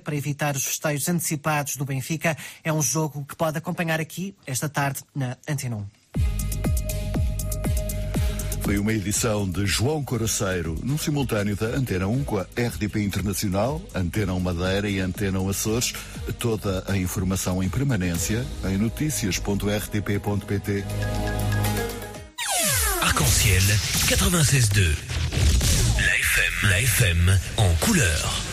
para evitar os festejos antecipados do Benfica. É um jogo que pode acompanhar aqui esta tarde na Antena 1. Foi uma edição de João Coraceiro, num simultâneo da Antena 1 com a RDP Internacional, Antena 1 Madeira e Antena 1 Açores. Toda a informação em permanência em notícias.rtp.pt. Arc-en-ciel 96.2. La FM, la FM en couleur.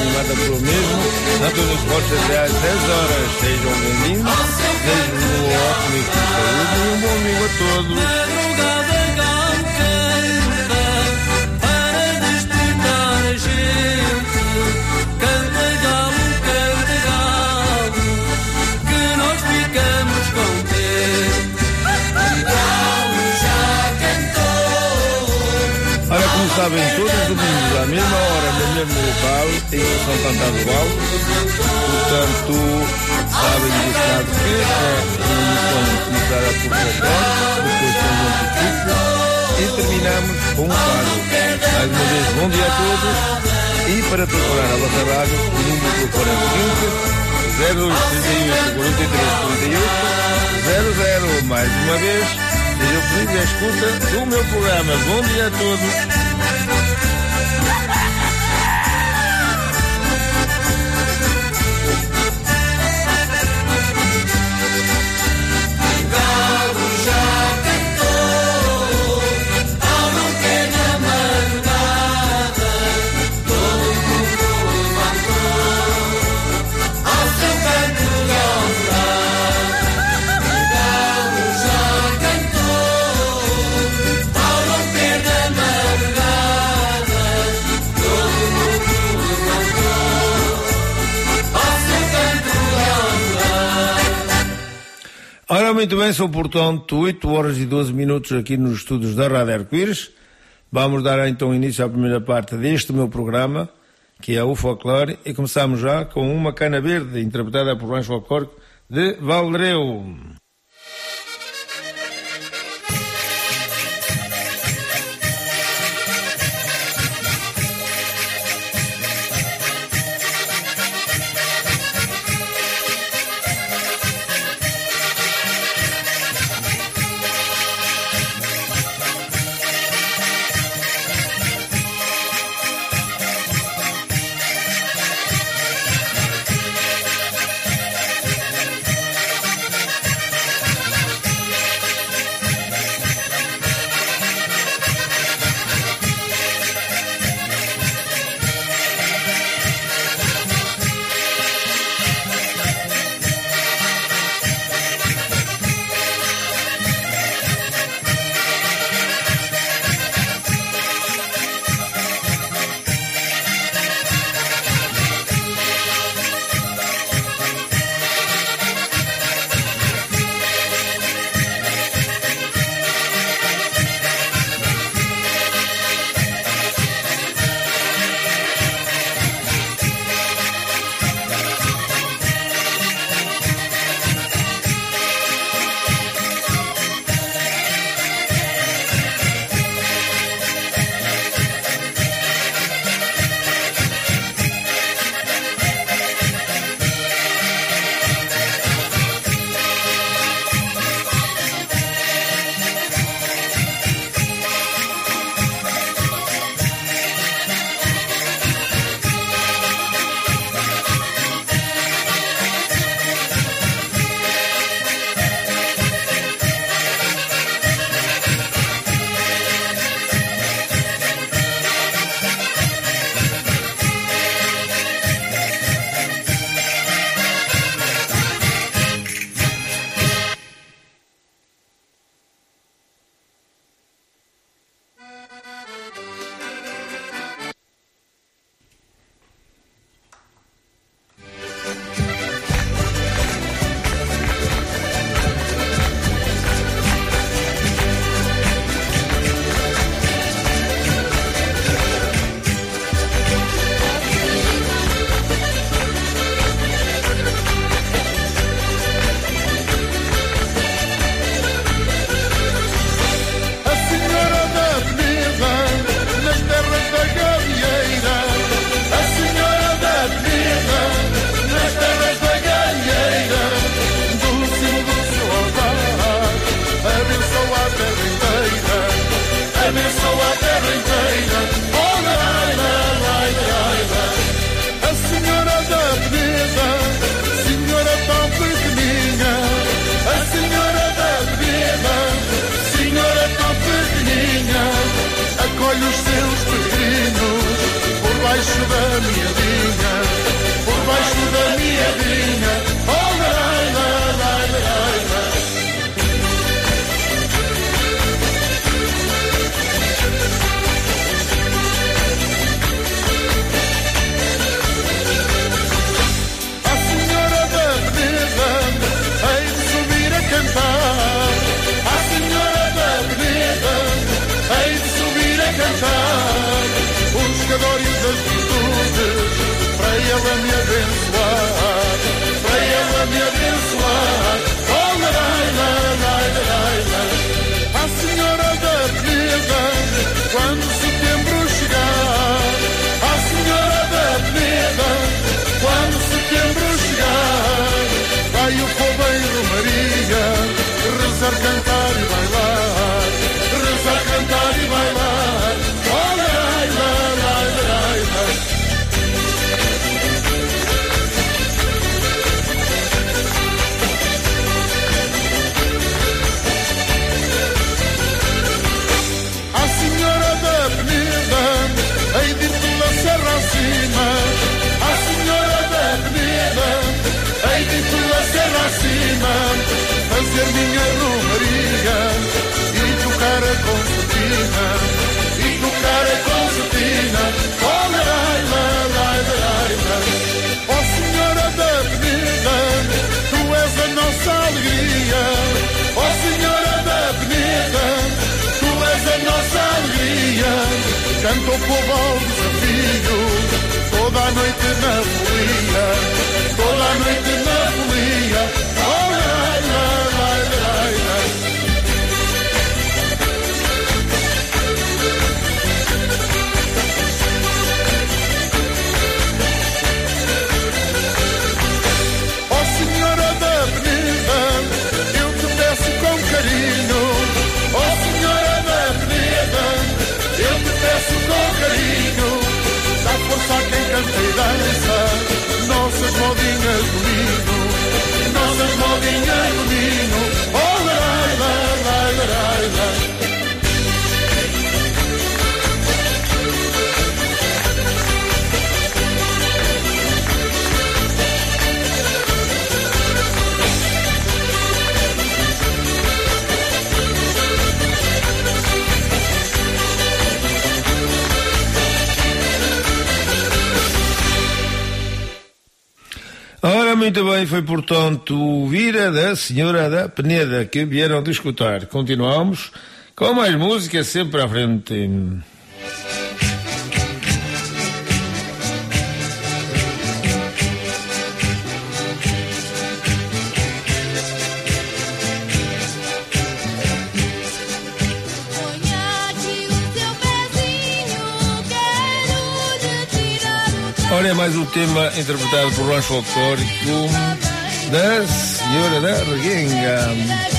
Animada pelo mesmo, António Rocha até às 10 horas. Sejam bem-vindos, desejo um ótimo e saúde e um bom amigo a todos. Sabem todos os domingos à mesma hora, no mesmo local, em São Cantado Alto. Portanto, sabem de estado que é uma emissão começará por Socorro, depois com o Monte e terminamos com um fado. Mais uma vez, bom dia a todos. E para procurar a vossa rádio, o número do telefone é o seguinte, 0238 43 38 00. Mais uma vez, sejam felizes à escuta do meu programa. Bom dia a todos. Muito bem, são portanto 8 horas e 12 minutos aqui nos estudos da Rádio Arco-Íris. Vamos dar então início à primeira parte deste meu programa, que é o folclore, e começamos já com uma cana verde, interpretada por Rancho Folclórico de Valdreu. Tô povo ao desafio Toda noite na folia Toda noite Muito bem, foi portanto o Vira da Senhora da Peneda que vieram de escutar. Continuamos com mais música sempre à frente. mais o tema interpretado por Rancho Folclórico da Senhora da Reguenga.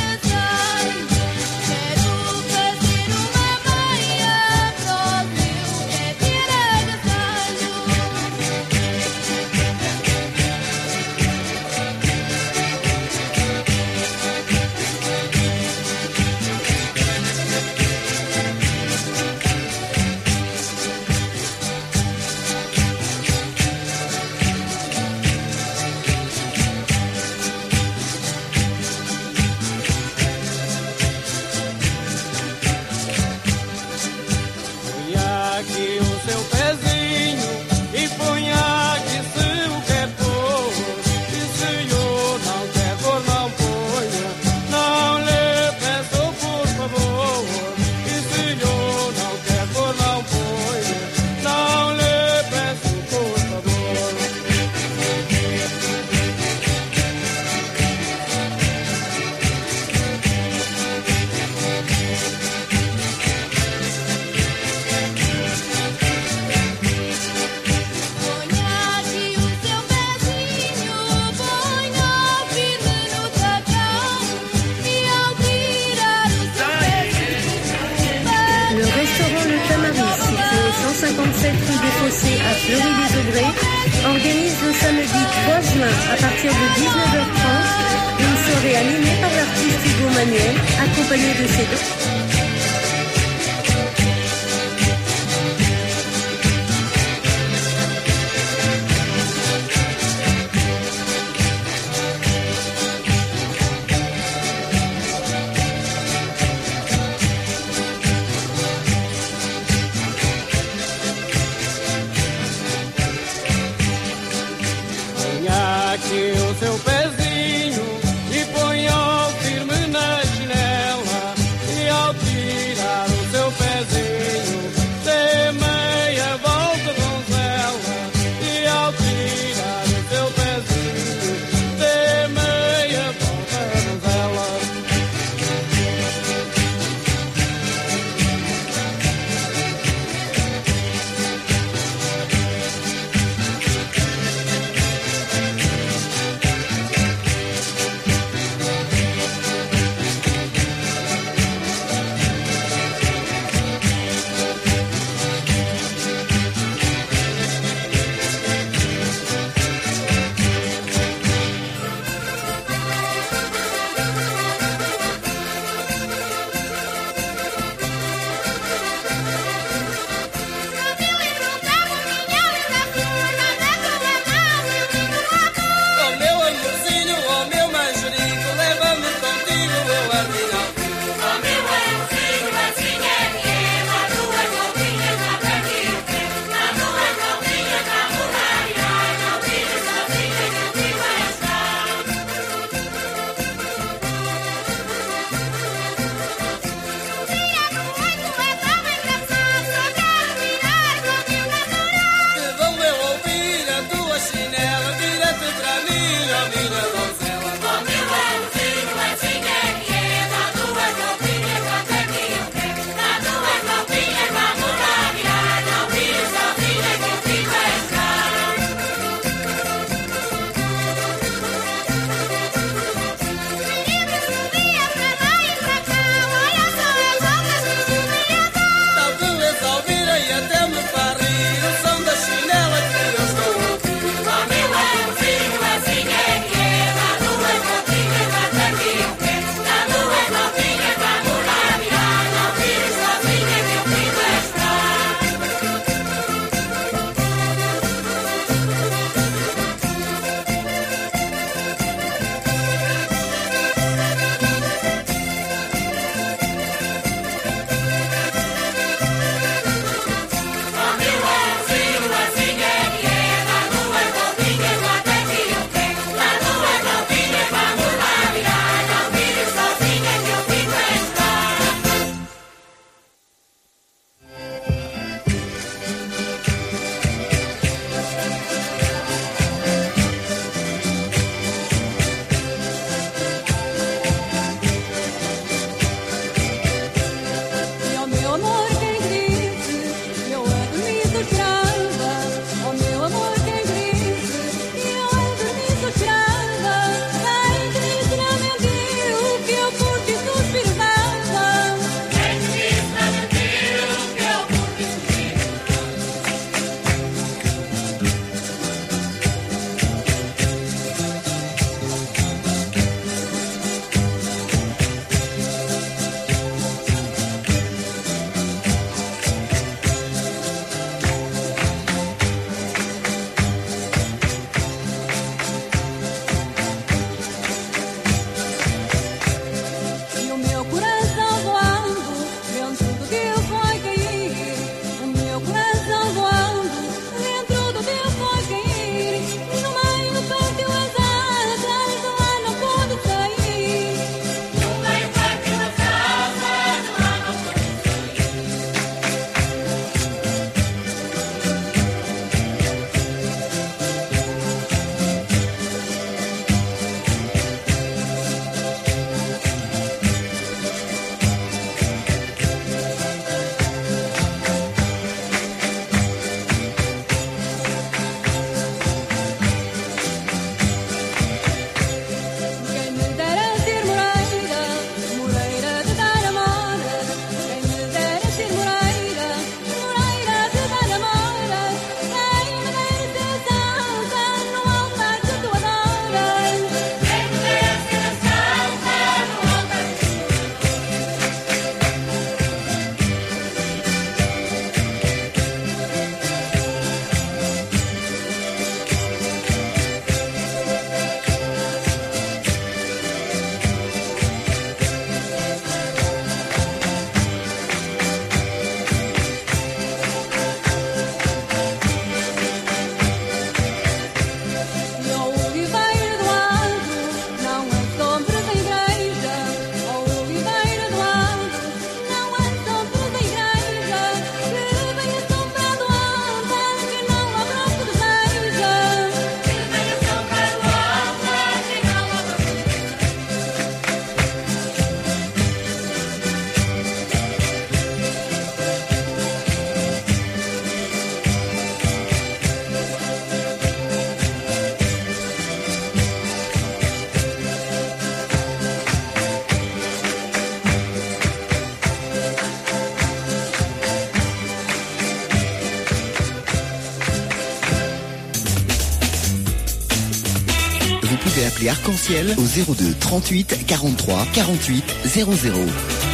Arc-en-Ciel au 02 38 43 48 00.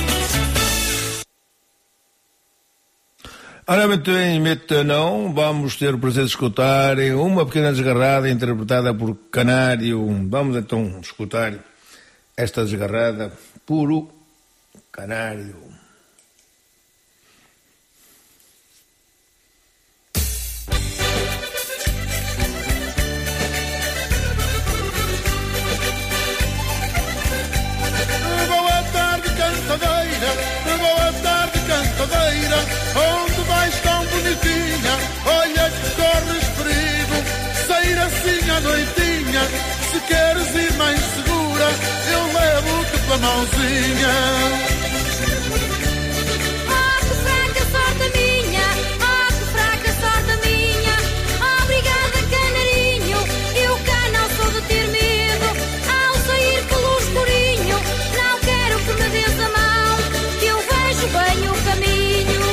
Ora, muito bem, maintenant vamos ter o prazer de escutar uma pequena desgarrada interpretada por Canário. Vamos então escutar esta desgarrada puro Canário. Mãozinha. Que fraca sorte minha, oh, que fraca sorte minha. Obrigada, canarinho, eu cá não sou de ter medo. Ao sair pelo escurinho, não quero que me des a mão, que eu vejo bem o caminho.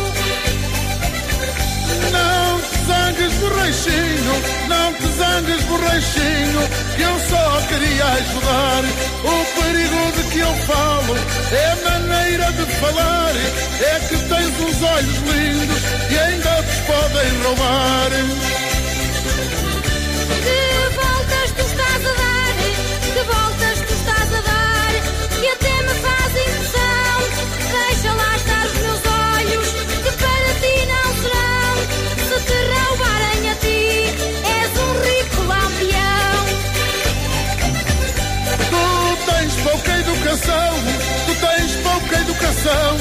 Não te zangues, borrachinho, não te zangues, borrachinho, que eu só queria ajudar. O perigo que eu falo é a maneira de falar, é que tens uns olhos lindos e ainda te podem roubar. Tu tens pouca educação,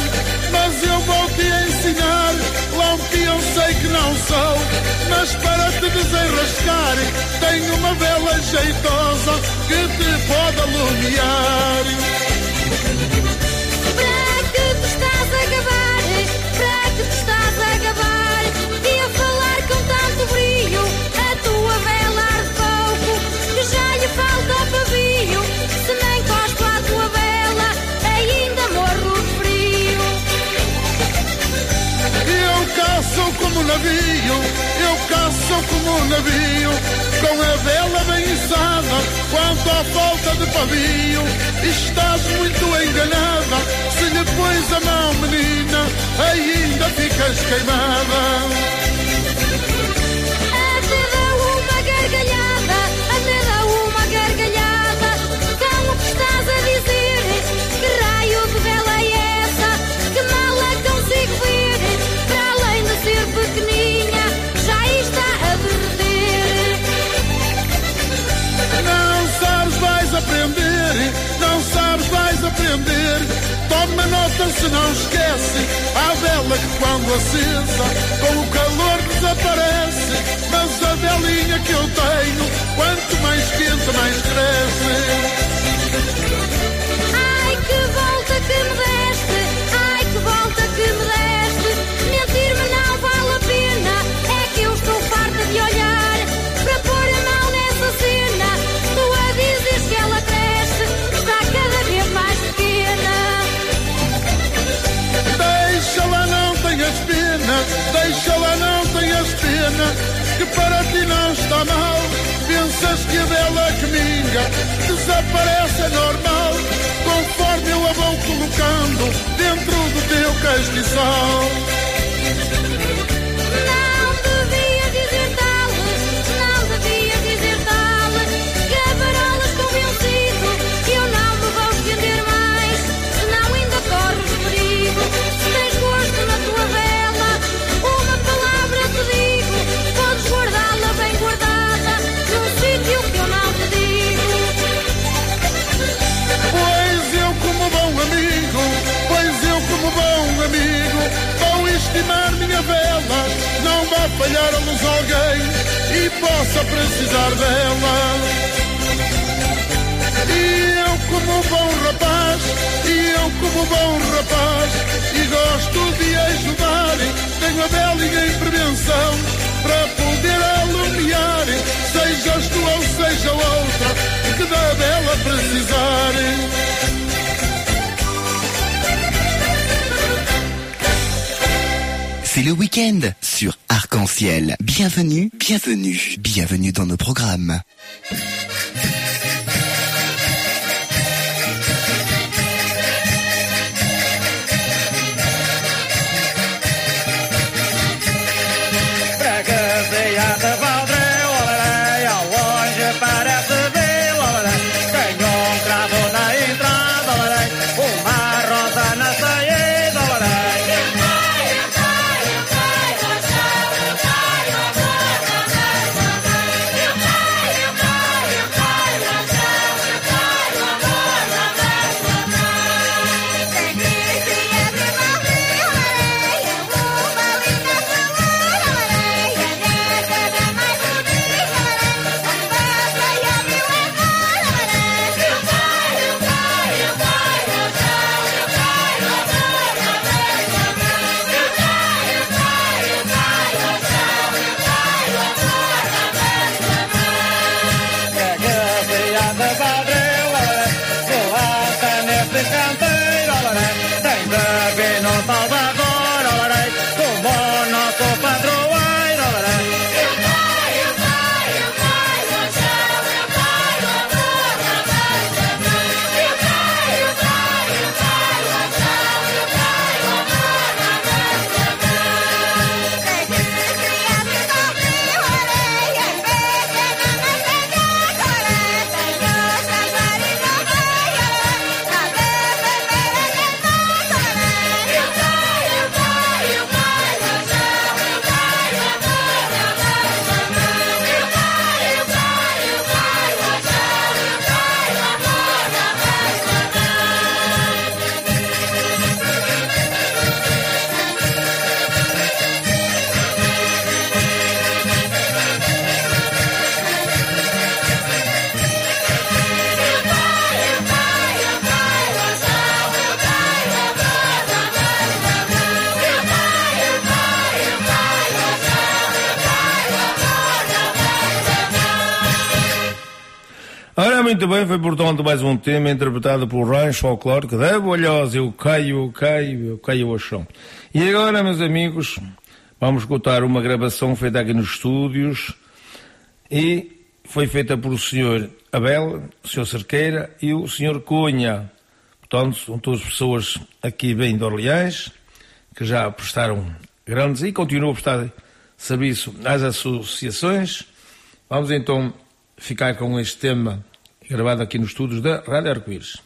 mas eu vou te ensinar. Lampião sei que não sou, mas para te desenrascar, tenho uma vela jeitosa que te pode alumiar. Navio, eu caço como navio, com a vela bem içada, quanto à falta de pavio. Estás muito enganada, se lhe pões a mão, menina, ainda ficas queimada. Aprender. Toma nota se não esquece, a vela que quando acesa, com o para ti não está mal. Pensas que a vela que minga desaparece é normal, conforme eu a vou colocando dentro do teu castiçal. Não vá falhar a luz alguém e possa precisar dela. E eu, como bom rapaz, e eu, como bom rapaz, e gosto de ajudar, tenho a velinha em prevenção para poder alumiar, sejas tu ou seja outra, que da vela precisar. Le week-end sur Arc-en-Ciel. Bienvenue, bienvenue, bienvenue dans nos programmes. Muito bem, foi portanto mais um tema interpretado por Rancho Folclórico da Bolhosa. Eu caio, eu caio, eu caio ao chão. E agora, meus amigos, vamos escutar uma gravação feita aqui nos estúdios e foi feita por o Sr. Abel, o Sr. Cerqueira e o Sr. Cunha. Portanto, são todas pessoas aqui bem de Orleans, que já prestaram grandes e continuam a prestar serviço às associações. Vamos então ficar com este tema gravado aqui nos estúdios da Rádio Arco-Íris.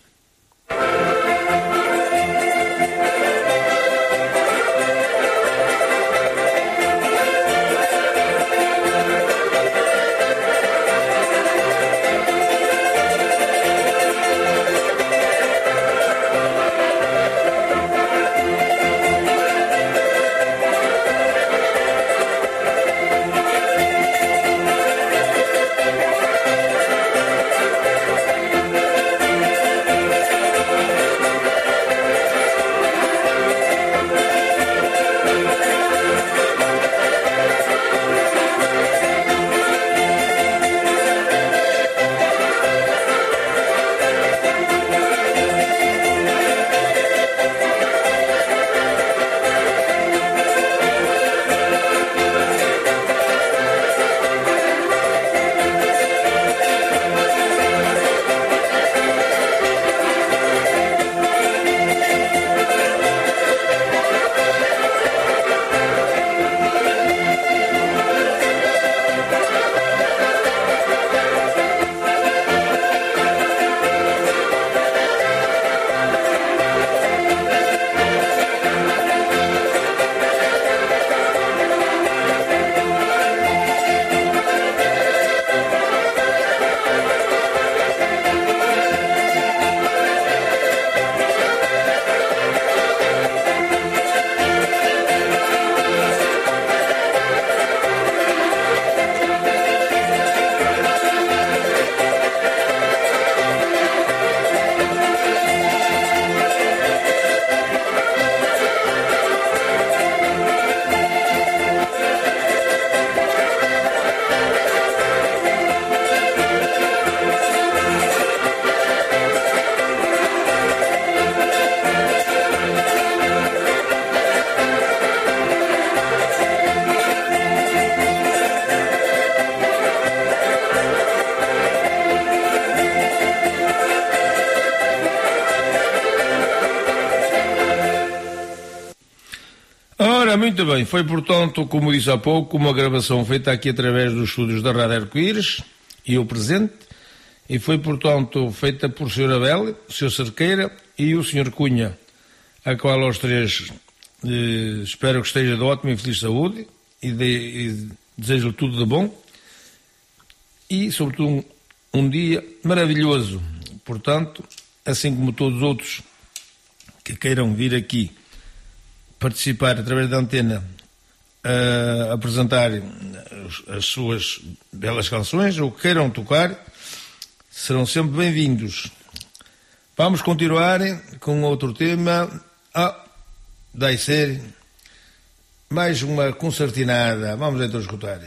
Bem. Foi, portanto, como disse há pouco, uma gravação feita aqui através dos estúdios da Rádio Arco-Íris e o presente. E foi, portanto, feita por Sr. Abel, Sr. Cerqueira e o Sr. Cunha, a qual aos três eh, espero que esteja de ótima e feliz saúde e, de, e desejo-lhe tudo de bom. E, sobretudo, um, um dia maravilhoso. Portanto, assim como todos os outros que queiram vir aqui participar através da antena a apresentar as- as suas belas canções ou queiram tocar, serão sempre bem-vindos. Vamos continuar com outro tema. Ah, vai ser mais uma concertinada. Vamos então escutar.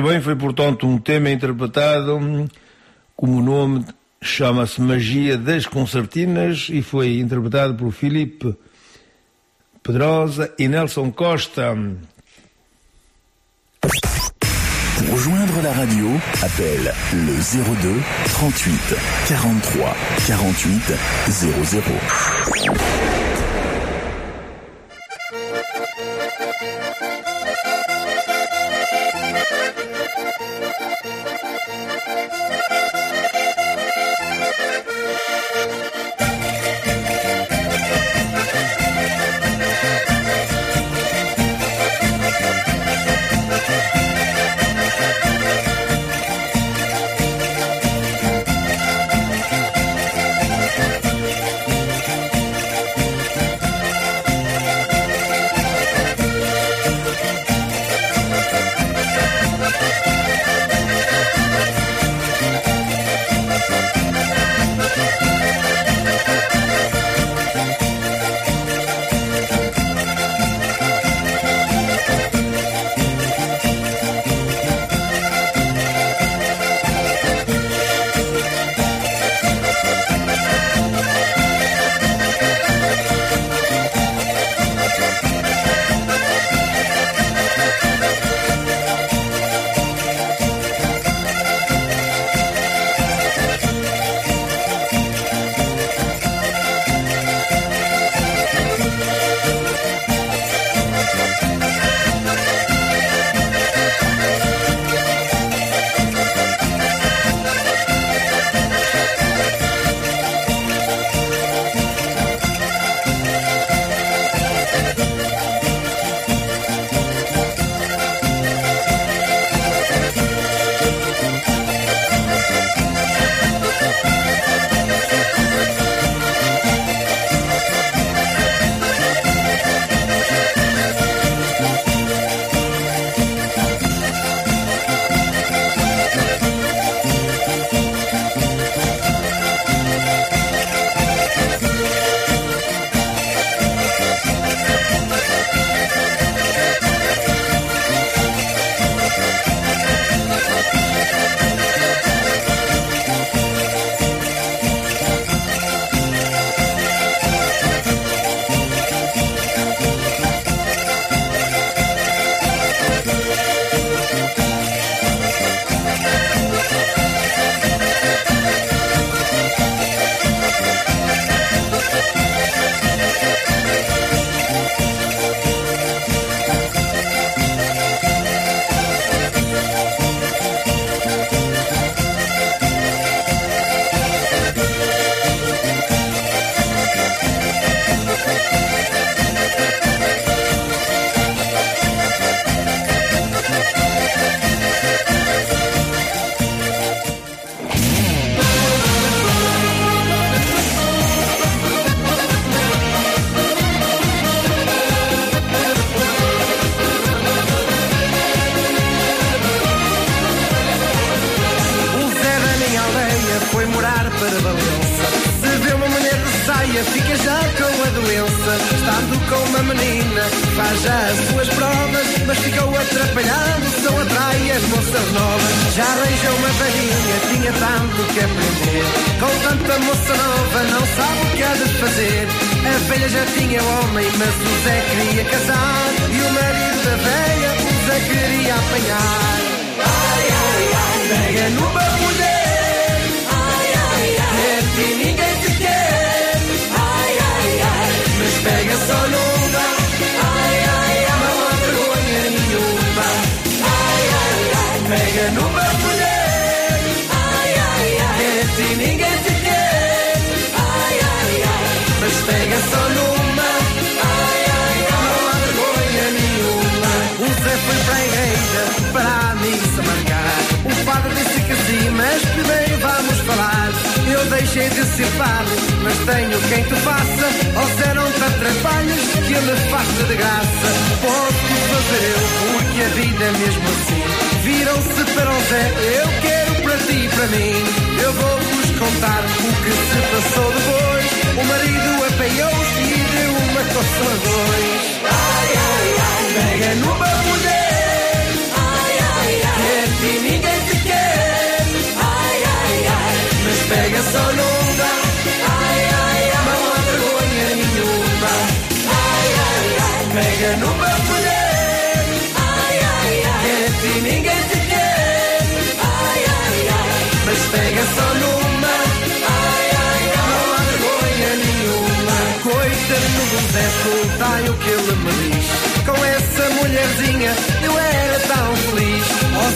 Muito bem, foi portanto um tema interpretado hum, como o nome chama-se Magia das Concertinas e foi interpretado por Filipe Pedrosa e Nelson Costa. Pour rejoindre la radio, appelle le 02 38 43 48 00.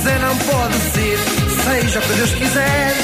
Zé não pode ser, seja o que Deus quiser.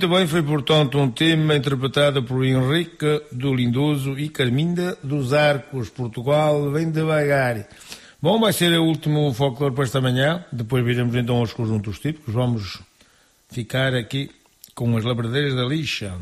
Muito bem, foi portanto um tema interpretado por Henrique do Lindoso e Carminda dos Arcos, Portugal, vem devagar. Bom, vai ser o último folclore para esta manhã, depois viremos então aos conjuntos típicos, vamos ficar aqui com as labradeiras da lixa.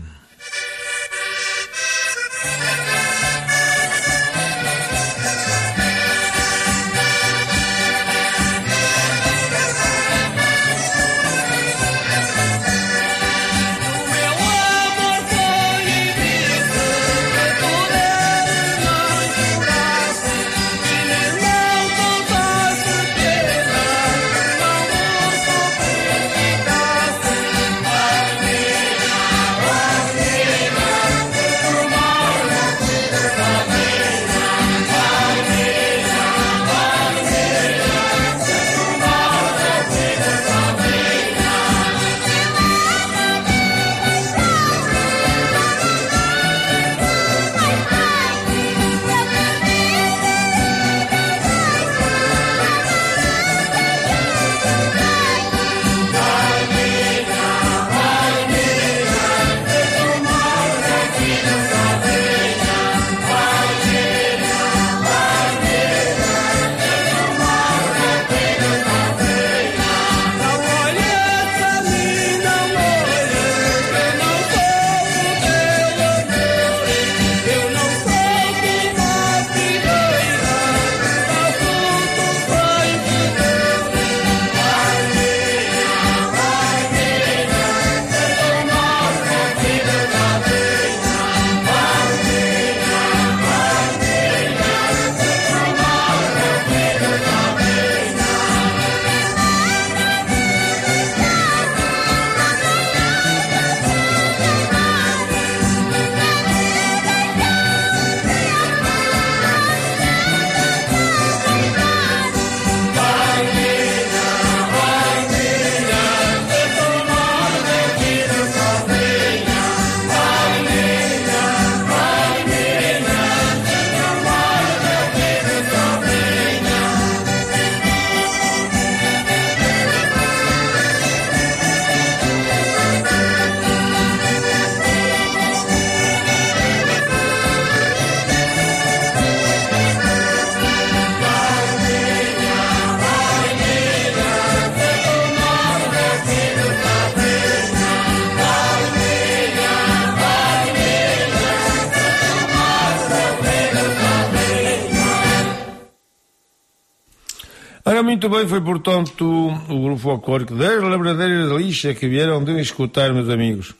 Muito bem, foi portanto o grupo folclórico das Labradeiras da Lixa que vieram de escutar, meus amigos.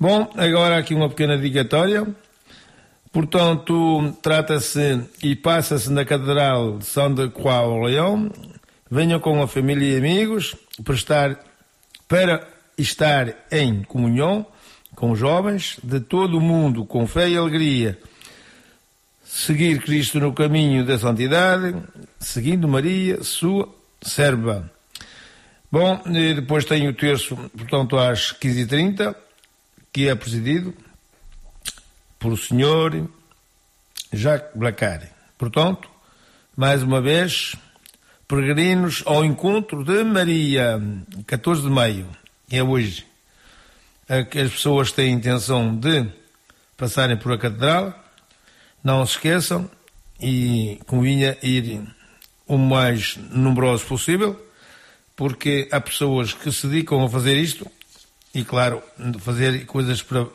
Bom, agora aqui uma pequena dedicatória. Portanto, trata-se e passa-se na Catedral de São de Coau Leão. Venham com a família e amigos para estar, para estar em comunhão com jovens de todo o mundo, com fé e alegria. Seguir Cristo no caminho da santidade, seguindo Maria, sua serva. Bom, depois tem o terço, portanto, às 15h30, que é presidido por o senhor Jacques Blacari. Portanto, mais uma vez, peregrinos ao encontro de Maria, 14 de maio, é hoje. As pessoas têm intenção de passarem por a catedral, não se esqueçam e convinha ir o mais numeroso possível, porque há pessoas que se dedicam a fazer isto e, claro, fazer coisas para,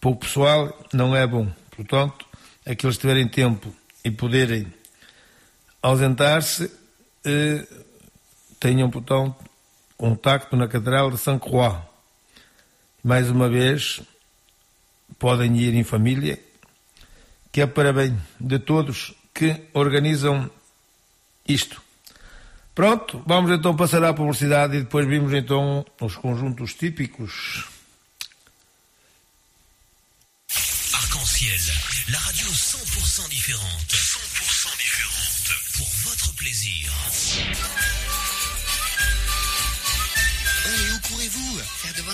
para o pessoal não é bom. Portanto, aqueles que tiverem tempo e poderem ausentar-se, eh, tenham, portanto, contacto na Catedral de São Croix. Mais uma vez, podem ir em família, que é para bem de todos que organizam isto. Pronto, vamos então passar à publicidade e depois vimos então os conjuntos típicos. Arc-en-ciel, la radio 100% différente.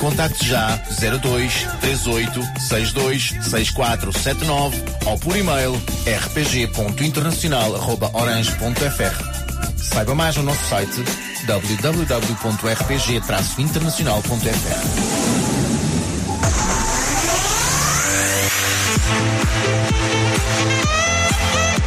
Contacte já 02 38 62 6479 ou por e-mail rpg.internacional.orange.fr. Saiba mais no nosso site www.rpg-internacional.fr.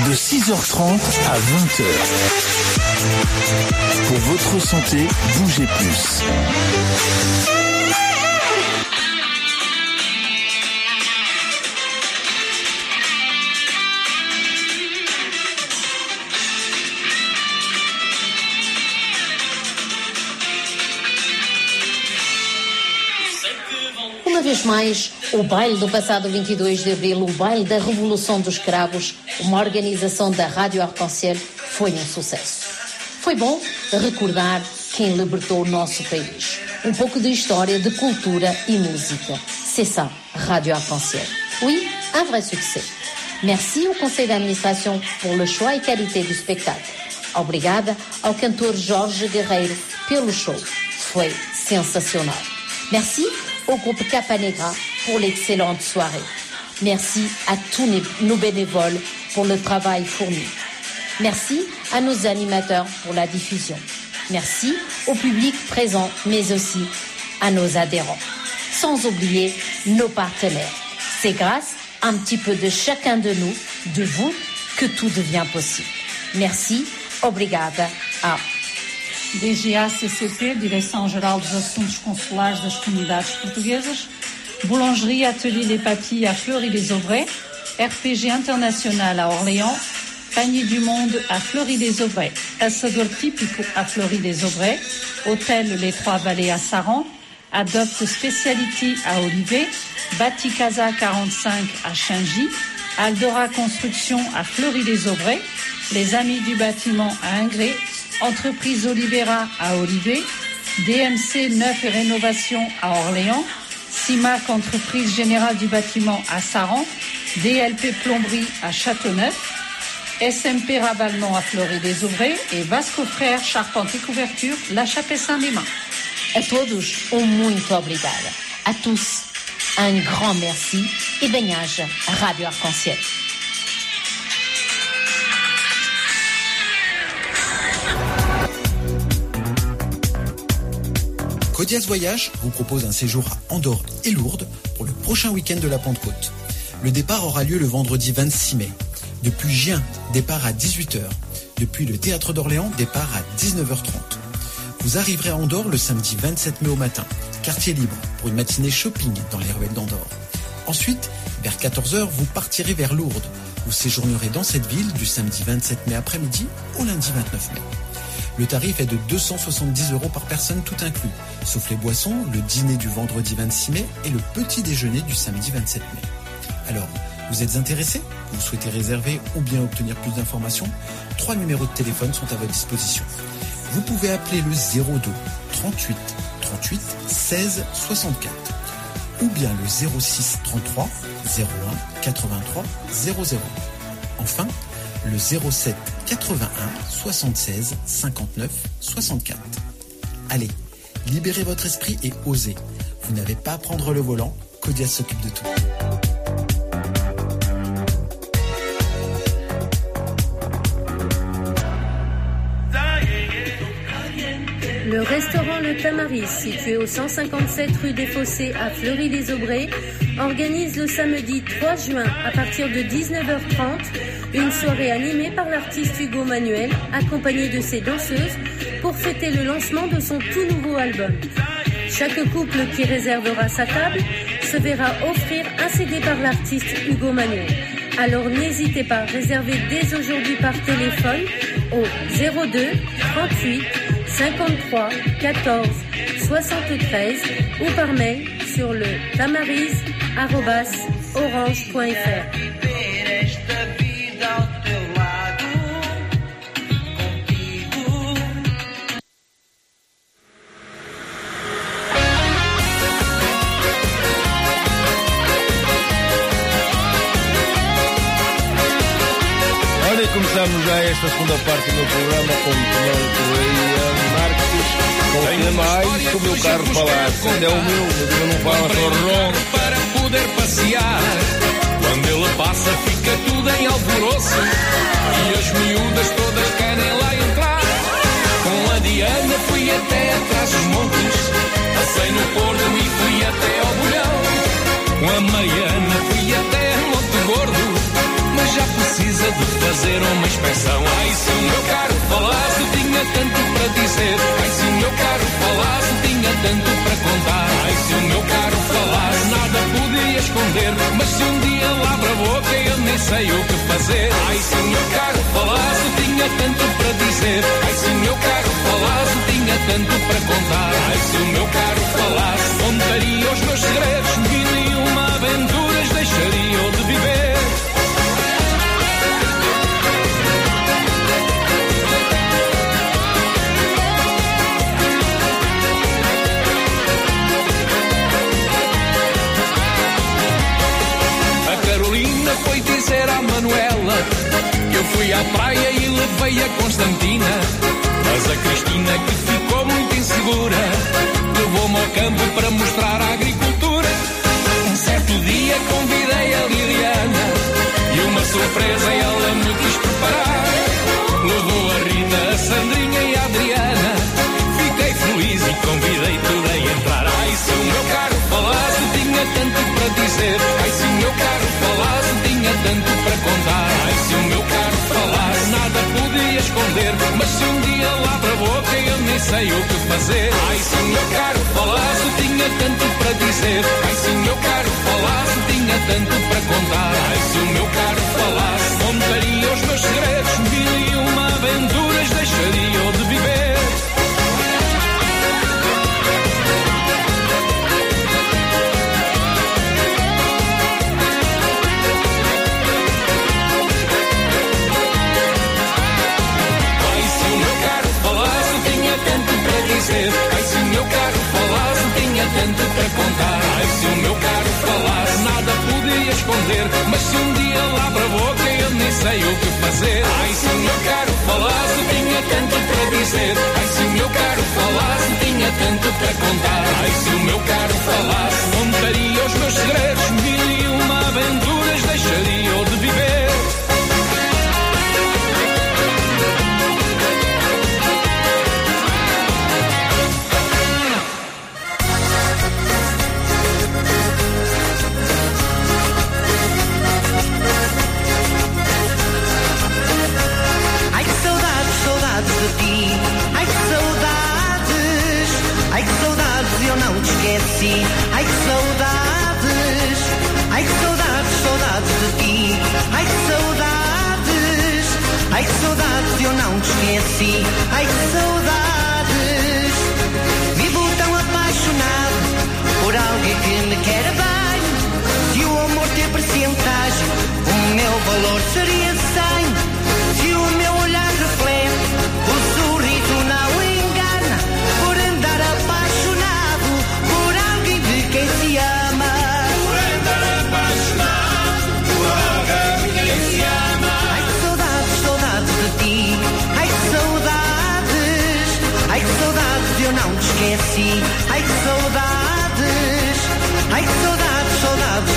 de 6h30 à 20h. Pour votre santé, bougez plus. Uma vez mais, o baile do passado 22 de abril, o baile da Revolução dos Cravos, uma organização da Rádio Arconciel, foi um sucesso. Foi bom recordar quem libertou o nosso país. Um pouco de história, de cultura e música. C'est ça, Rádio Arconciel. Oui, un vrai succès. Merci au conseil d'administration pour le choix et qualité du spectacle. Obrigada ao cantor Jorge Guerreiro pelo show. Foi sensacional. Merci au groupe Capa Negra pour l'excellente soirée. Merci à tous nos- bénévoles pour le travail fourni. Merci à nos animateurs pour la diffusion. Merci au public présent, mais aussi à nos adhérents. Sans oublier nos partenaires. C'est grâce à un petit peu de chacun de nous, de vous, que tout devient possible. Merci, obrigada DGA-CCP, Direção-Geral dos Assuntos Consulares das Comunidades Portuguesas, Boulangerie Atelier Les Papilles à Fleury-les-Aubrais, RPG International à Orléans, Panier du Monde à Fleury-les-Aubrais, Assador Típico à Fleury-les-Aubrais, Hôtel Les Trois Vallées à Saran, Adopt Speciality à Olivet, Baticasa 45 à Chingy, Aldora Construction à Fleury-les-Aubrais, Les Amis du Bâtiment à Ingré, Entreprise Olivera à Olivet, DMC Neuf et Rénovation à Orléans, CIMAC Entreprise Générale du Bâtiment à Saran, DLP Plomberie à Châteauneuf, SMP Ravalement à Fleury-les-Aubrais et Vasco Frères Charpente et Couverture, La Chapelle-Saint-Léman. A todos, um muito obrigada. A tous, un grand merci e bem-aja à Rádio Arconciel. Codias Voyage vous propose un séjour à Andorre et Lourdes pour le prochain week-end de la Pentecôte. Le départ aura lieu le vendredi 26 mai. Depuis Gien, départ à 18h. Depuis le théâtre d'Orléans, départ à 19h30. Vous arriverez à Andorre le samedi 27 mai au matin, quartier libre, pour une matinée shopping dans les ruelles d'Andorre. Ensuite, vers 14h, vous partirez vers Lourdes. Vous séjournerez dans cette ville du samedi 27 mai après-midi au lundi 29 mai. Le tarif est de 270 euros par personne tout inclus, sauf les boissons, le dîner du vendredi 26 mai et le petit déjeuner du samedi 27 mai. Alors, vous êtes intéressé? Vous souhaitez réserver ou bien obtenir plus d'informations? Trois numéros de téléphone sont à votre disposition. Vous pouvez appeler le 02 38 38 16 64 ou bien le 06 33 01 83 00. Enfin, le 07 81 76 59 64. Allez, libérez votre esprit et osez. Vous n'avez pas à prendre le volant, Codias s'occupe de tout. Le restaurant Le Tamaris, situé au 157 rue des Fossés à Fleury-les-Aubrais, organise le samedi 3 juin à partir de 19h30 une soirée animée par l'artiste Hugo Manuel, accompagné de ses danseuses, pour fêter le lancement de son tout nouveau album. Chaque couple qui réservera sa table se verra offrir un CD par l'artiste Hugo Manuel. Alors n'hésitez pas, réservez dès aujourd'hui par téléphone au 02 38 53 14 73 ou par mail sur le tamaris.orange.fr. começamos já esta segunda parte do meu programa com o Manuel Correia Marques, com carro falasse. Ainda é o meu, mas eu não falo só ronco. para poder passear. Quando ele passa, fica tudo em alvoroço. E as miúdas todas querem lá entrar. Com a Diana fui até atrás dos montes. Passei no Porto e fui até ao Bolhão. Com a Maiana fui até Monte Gordo. Já precisa de fazer uma inspeção. Ai, se o meu caro falasse, tinha tanto para dizer. Ai, se o meu caro falasse, tinha tanto para contar. Ai, se o meu caro falasse, nada podia esconder. Mas se um dia ele abre a boca, eu nem sei o que fazer. Ai, se o meu caro falasse, tinha tanto para dizer. Ai, se o meu caro falasse, tinha tanto para contar. Ai, se o meu caro falasse, contaria os meus segredos. Mil e uma aventuras deixaria dizer à Manuela eu fui à praia e levei a Constantina. Mas a Cristina, que ficou muito insegura, levou-me ao campo para mostrar a agricultura. Um certo dia convidei a Liliana e uma surpresa ela me quis preparar. Levou a Rita, a Sandrinha e a Adriana. Fiquei feliz e convidei tudo a entrar. Ai, se o meu caro falasse, tinha tanto para dizer. Ai, se o meu caro tinha tanto para contar. Ai, se o meu caro falasse, nada podia esconder. Mas se um dia ele abre a boca, eu nem sei o que fazer. Ai, se o meu caro falasse, tinha tanto para dizer. Ai, se o meu caro falasse, tinha tanto para contar. Ai, se o meu caro falasse, contaria os meus segredos. Mil e uma aventuras deixaria se o meu caro falasse, nada podia esconder. Mas se um dia ele abre a boca, eu nem sei o que fazer. Ai, se o meu caro falasse, tinha tanto para dizer. Ai, se o meu caro falasse, tinha tanto para contar. Ai, se o meu caro falasse, contaria os meus segredos. Mil e uma aventuras deixaria eu de viver. Te esqueci. Ai que saudades. Ai que saudades, saudades de ti. Ai que saudades. Ai que saudades, eu não te esqueci. Ai que saudades. Vivo tão apaixonado por alguém que me quer bem. Se o amor tem percentagem, o meu valor seria 100.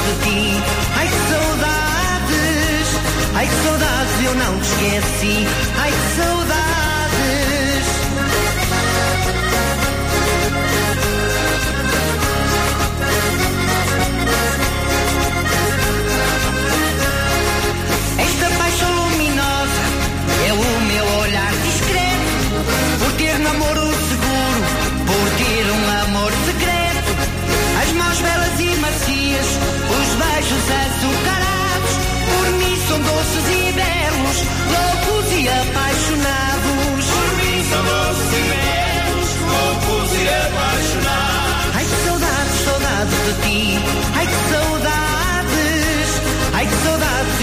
De ti. Ai que saudades. Ai que saudades, eu não te esqueci. Ai que saudades.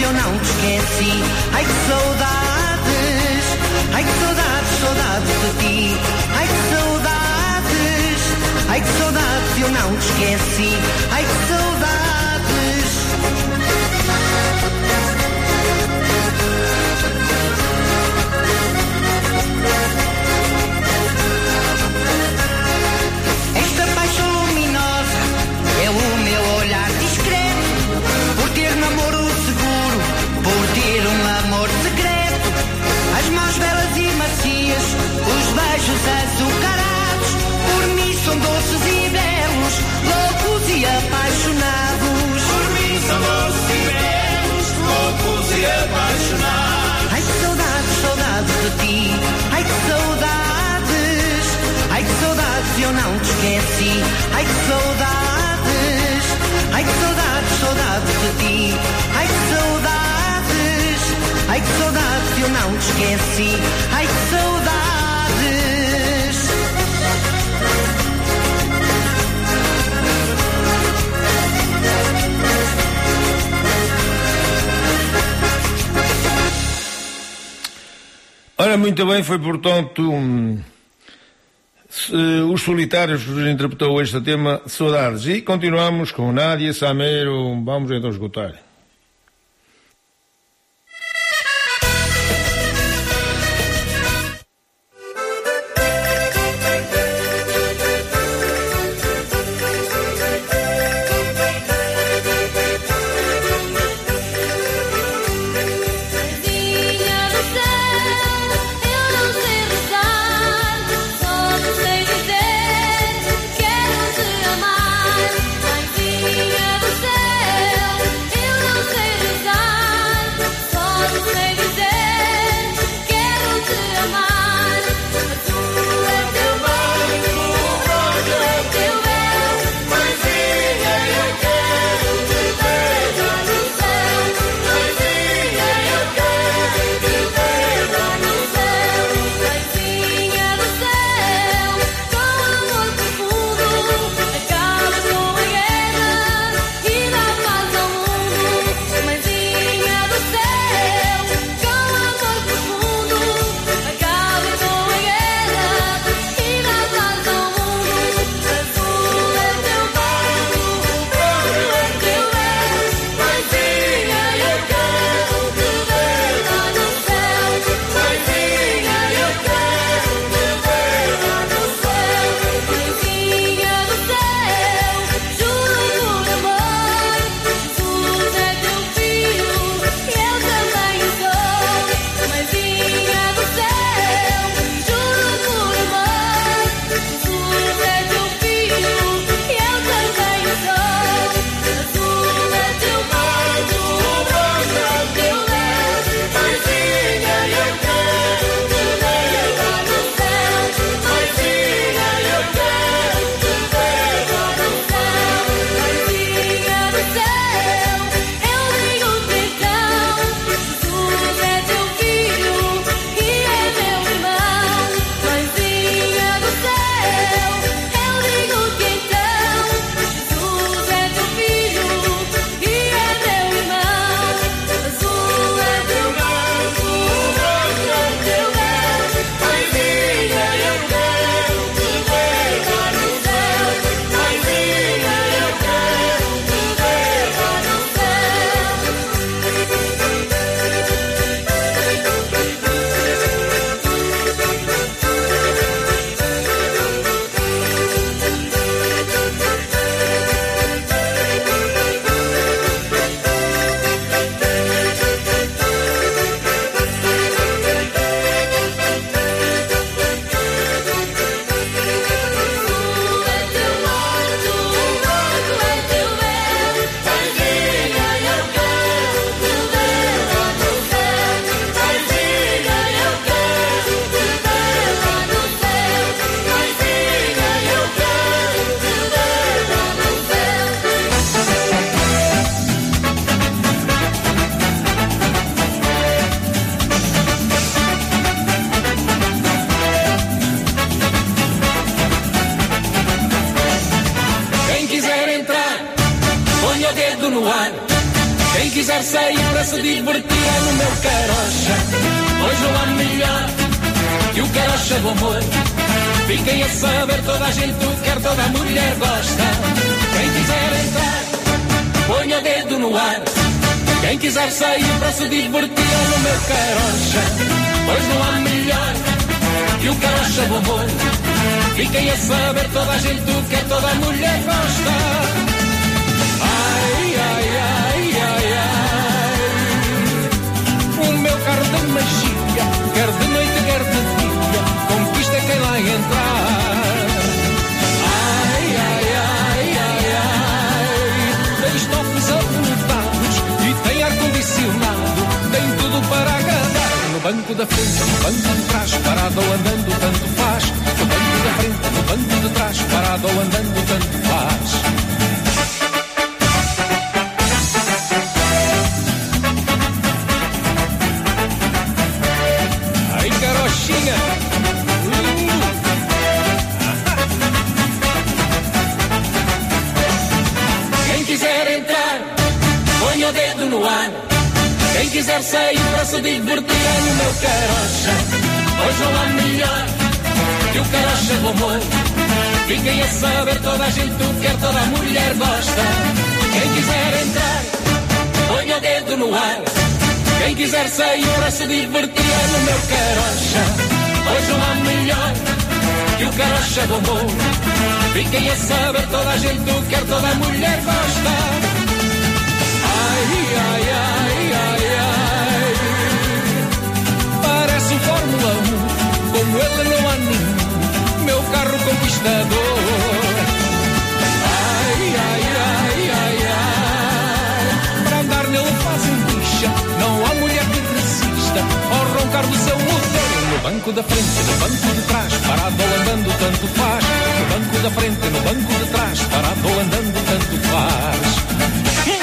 Eu não te esqueci. Ai que saudades. Ai que saudades, saudades de ti. Ai que saudades. Ai que saudades, eu não te esqueci. Ai que saudades. um amor secreto. As mãos belas e macias, os beijos açucarados, por mim são doces e belos, loucos e apaixonados. Por mim são doces e belos, loucos e apaixonados. Ai que saudades, saudades de ti, ai que saudades, ai que saudades, eu não te esqueci, ai que saudades. Ai que saudades, saudades de ti. Ai que saudades. Ai que saudades, eu não te esqueci. Ai que saudades. Ora, muito bem, foi portanto. Um... Os Solitários nos interpretou este tema Saudades. E continuamos com Nádia Sameiro. Vamos então escutar. meu carocha, pois não há melhor que o carocha bombom. Fiquem a saber toda a gente o que toda a mulher gosta. Ai, ai, ai, ai, ai. O meu carro de magia, quer de noite, quer de dia, conquista quem lá entrar. banco da frente, no banco de trás, parado ou andando, tanto faz. No banco da frente, no banco de trás, parado ou andando, tanto faz. Quem quiser entrar, põe o dedo no ar. Quem quiser sair para se divertir é no meu carocha. Hoje não há melhor que o carocha do amor. Fiquem a saber, toda a gente o quer, toda a mulher gosta. Quem quiser entrar, ponha o dedo no ar. Quem quiser sair para se divertir é no meu carocha. Hoje não há melhor que o carocha do amor. Fiquem a saber, toda a gente o quer, toda a mulher gosta. Ai, ai, ai, 1, como ele não há nenhum. Meu carro conquistador. Ai, ai, ai, ai, ai. Para andar nele fazem bicha, não há mulher que resista ao roncar do seu motor. No banco da frente, no banco de trás, parado ou andando, tanto faz. No banco da frente, no banco de trás, parado ou andando, tanto faz.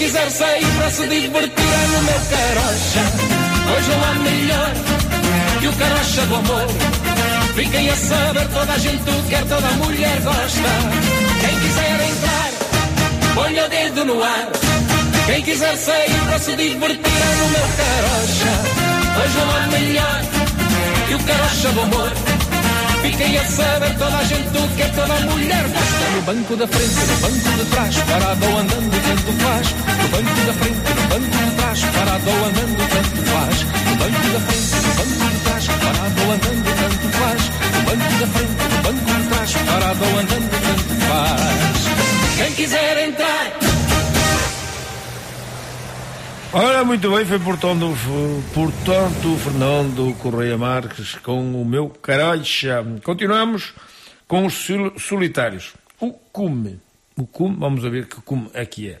Quiser sair para se divertir é no meu carocha. Hoje não há melhor que o carocha do amor. Fiquem a saber, toda a gente o quer, toda a mulher gosta. Quem quiser entrar, ponha o dedo no ar. Quem quiser sair para se divertir é no meu carocha. Hoje não há melhor que o carocha do amor. Fiquem a saber, toda a gente o quer, toda a mulher gosta. No banco da frente, no banco de trás, parado ou andando, tanto faz. No banco da frente, no banco de trás, parado ou andando, tanto faz. No banco da frente, no banco de trás, parado ou andando, tanto faz. No banco da frente, no banco de trás, parado ou andando, tanto faz. Quem quiser entrar, Ora, muito bem, foi portanto, portanto Fernando Correia Marques com o meu carocha. Continuamos com os sol- solitários. O cume. O cume, vamos ver que cume aqui é.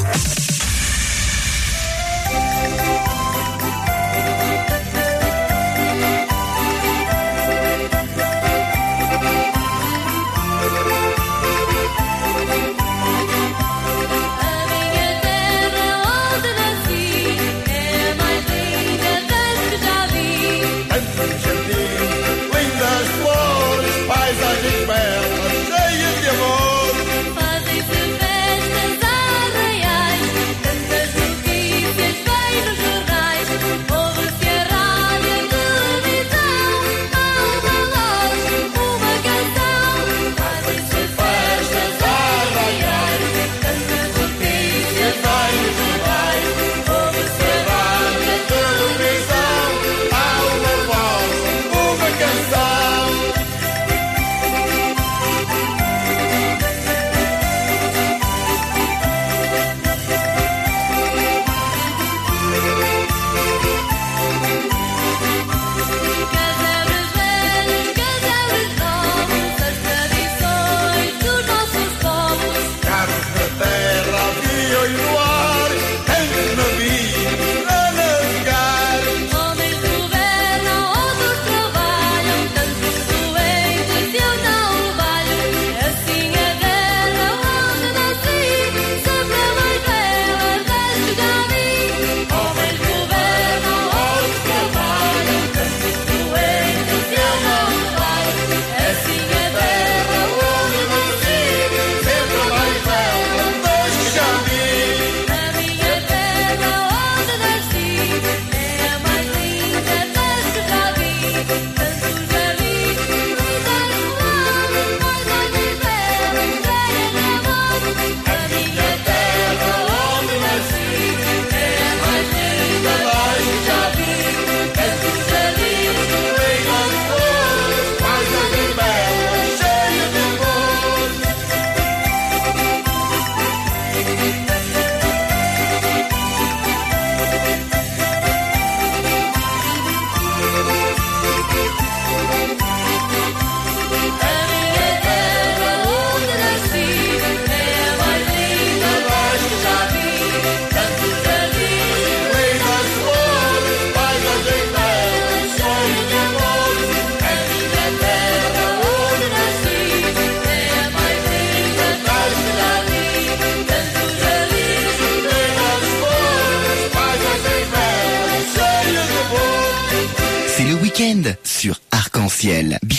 as I did.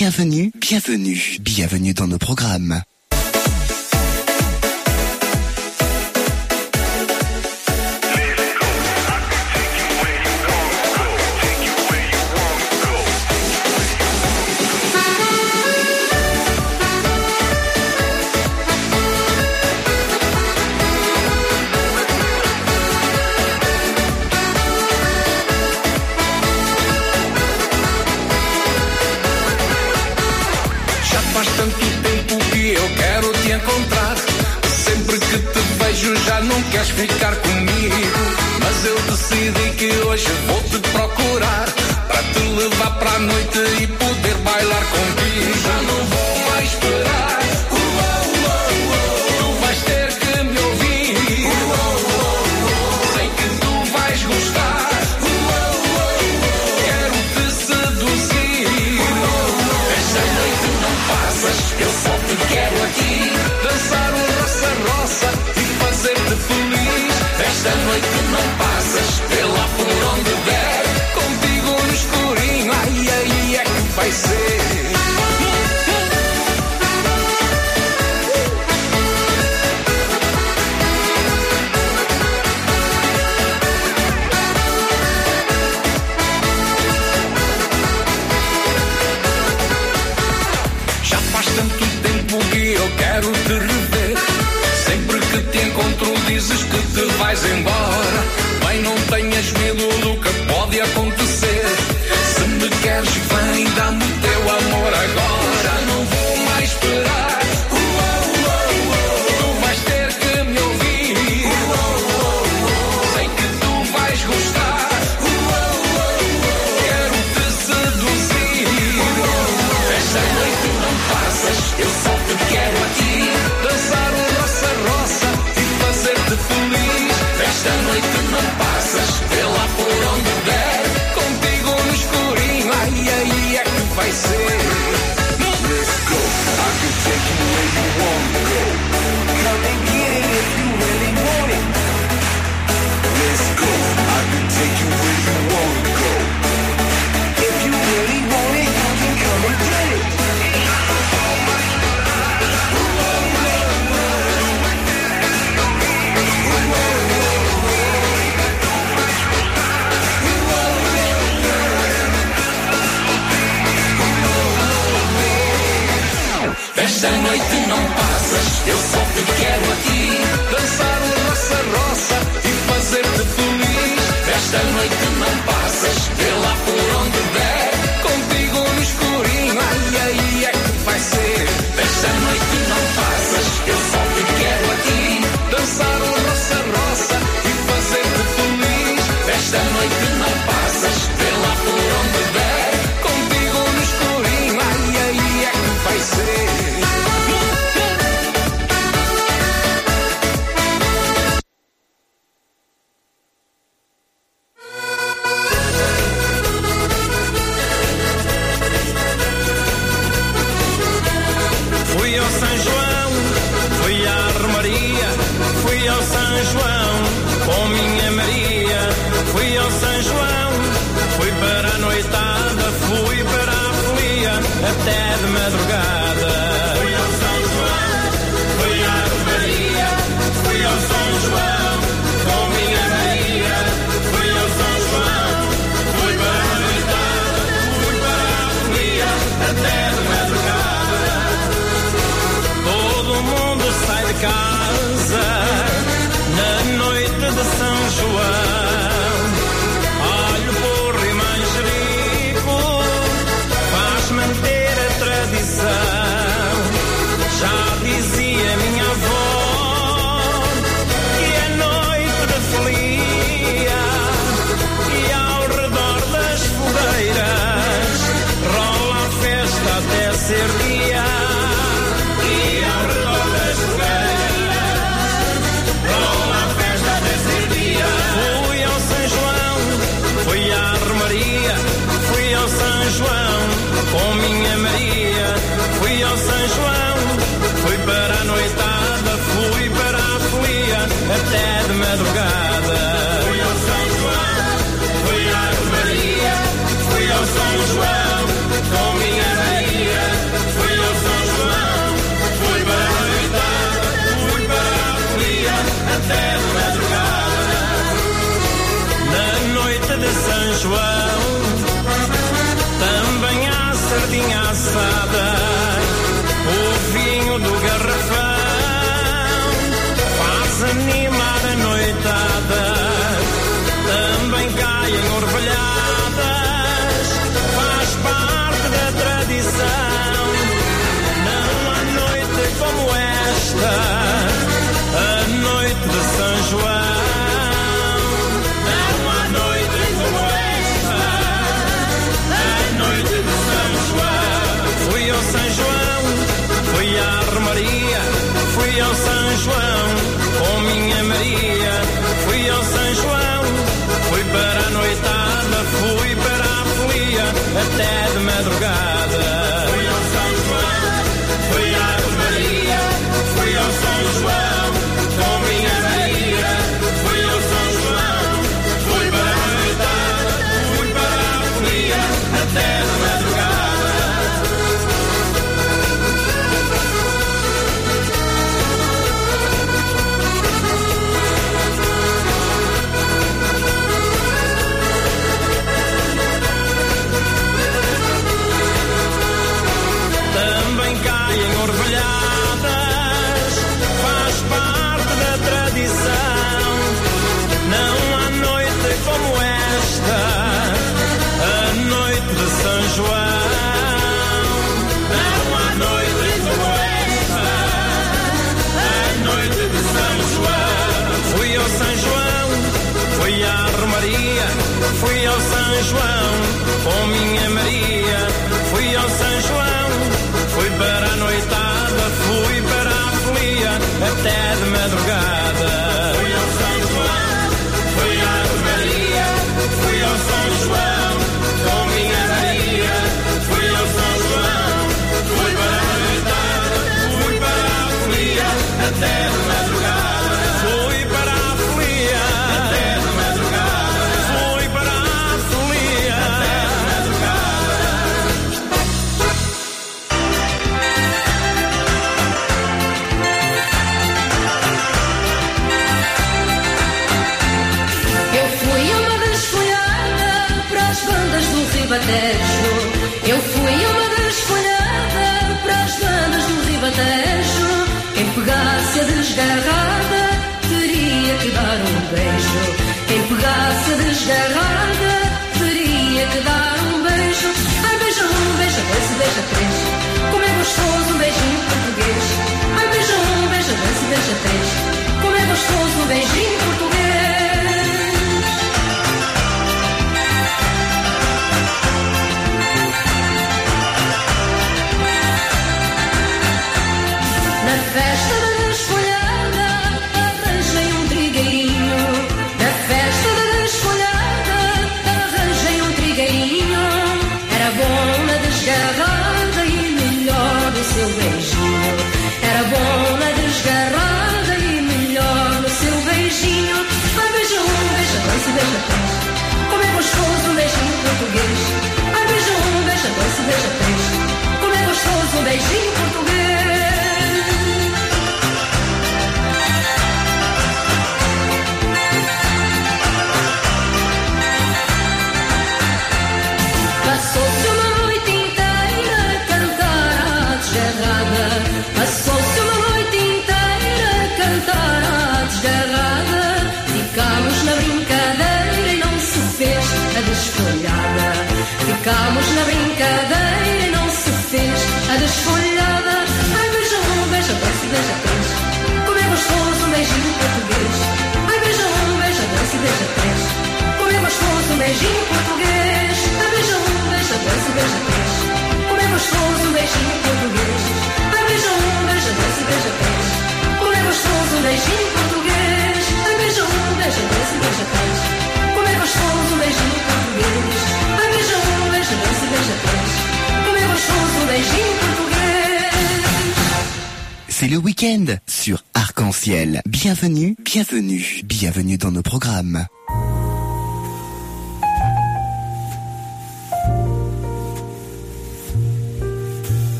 Bienvenue, bienvenue, bienvenue dans nos programmes. ficar comigo. Mas eu decidi que hoje vou te procurar para te levar para a noite tercer día. passada, o vinho do garrafão faz animar a noitada, também caem orvalhadas, faz parte da tradição. Não há noite como esta. Fui ao São João com minha Maria. Fui ao São João, fui para a noitada, fui para a folia até de madrugada. Fui à Romaria, fui ao São João, com minha Maria, fui ao São João, fui para a noitada, fui para a folia, até de madrugada. Fui ao São João, fui à Romaria, fui ao São João. pegasse a desgarrada, teria que dar um beijo. Quem pegasse a desgarrada,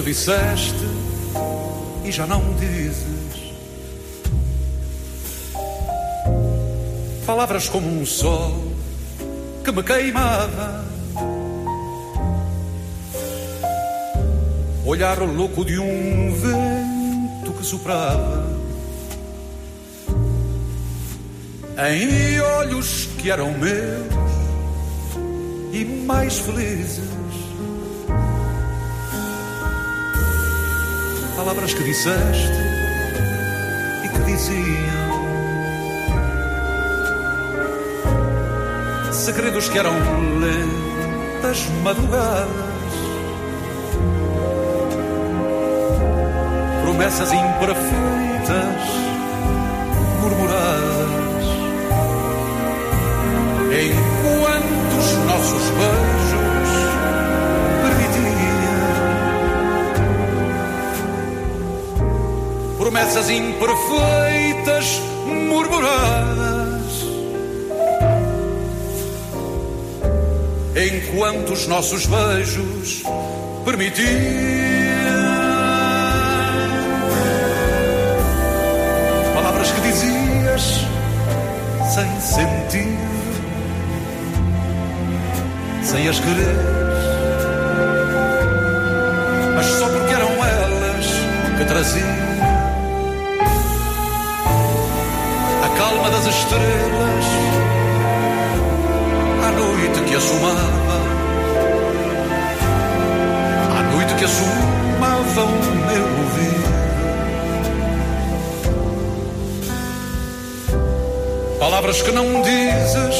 que disseste e já não dizes. Palavras como um sol que me queimava. Olhar louco de um vento que soprava. Em olhos que eram meus e mais felizes palavras que disseste e que diziam. Segredos que eram lentas madrugadas, promessas imperfeitas. promessas imperfeitas murmuradas. Enquanto os nossos beijos permitiam palavras que dizias sem sentido, sem as querer. mas só porque eram elas que traziam das estrelas, a noite que assumava, a noite que assumava o meu ouvir. Palavras que não dizes,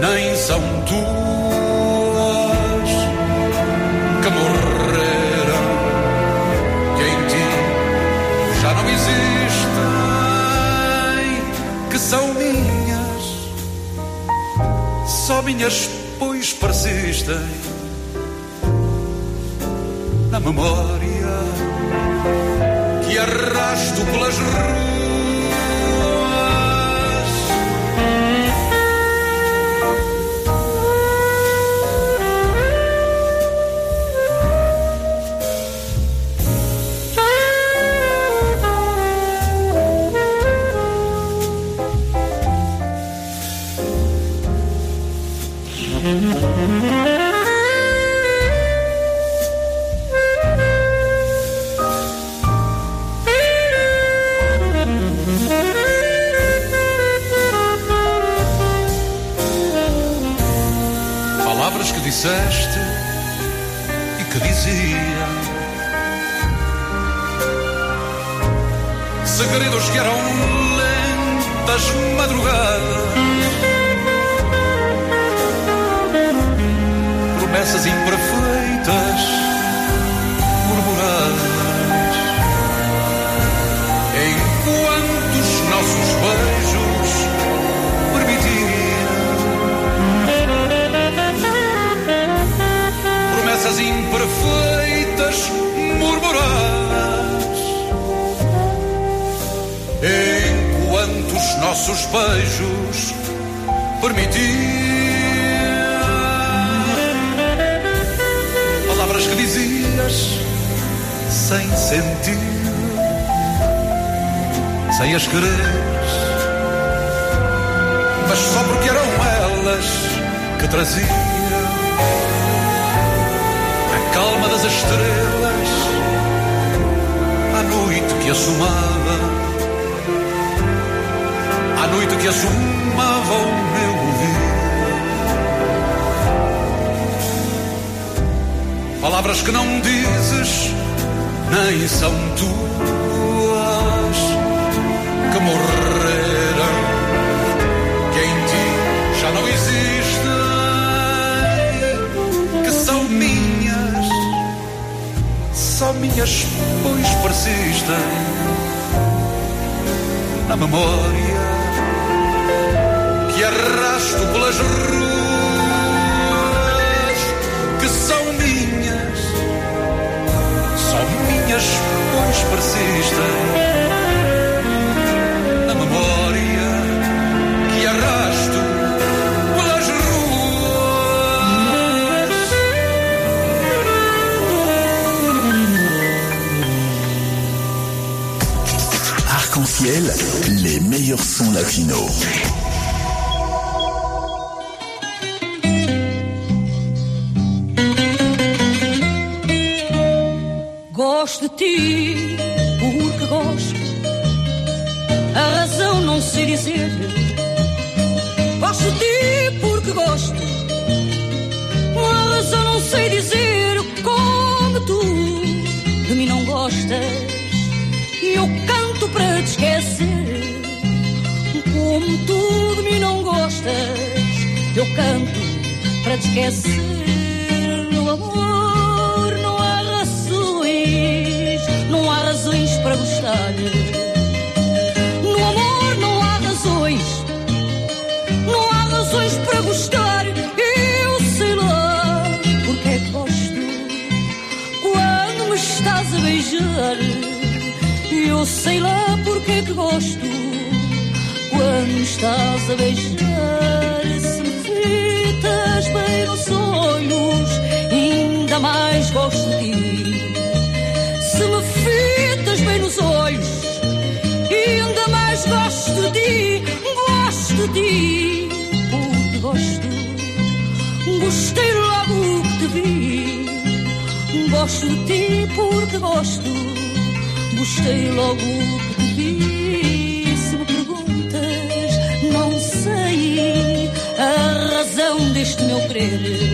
nem são tuas são minhas, só minhas, pois persistem na memória que arrasto pelas ruas. Latinos. Gosto de ti esquecer. No amor não há razões. Não há razões para gostar. No amor não há razões. Não há razões para gostar. Eu sei lá porque é que gosto quando me estás a beijar. Eu sei lá porque é que gosto quando me estás a beijar. Gosto de ti. Se me fitas bem nos olhos, ainda mais gosto de ti. Gosto de ti, porque gosto. Gostei logo que te vi. Gosto de ti porque gosto. Gostei logo que te vi. Se me perguntas, não sei a razão deste meu querer.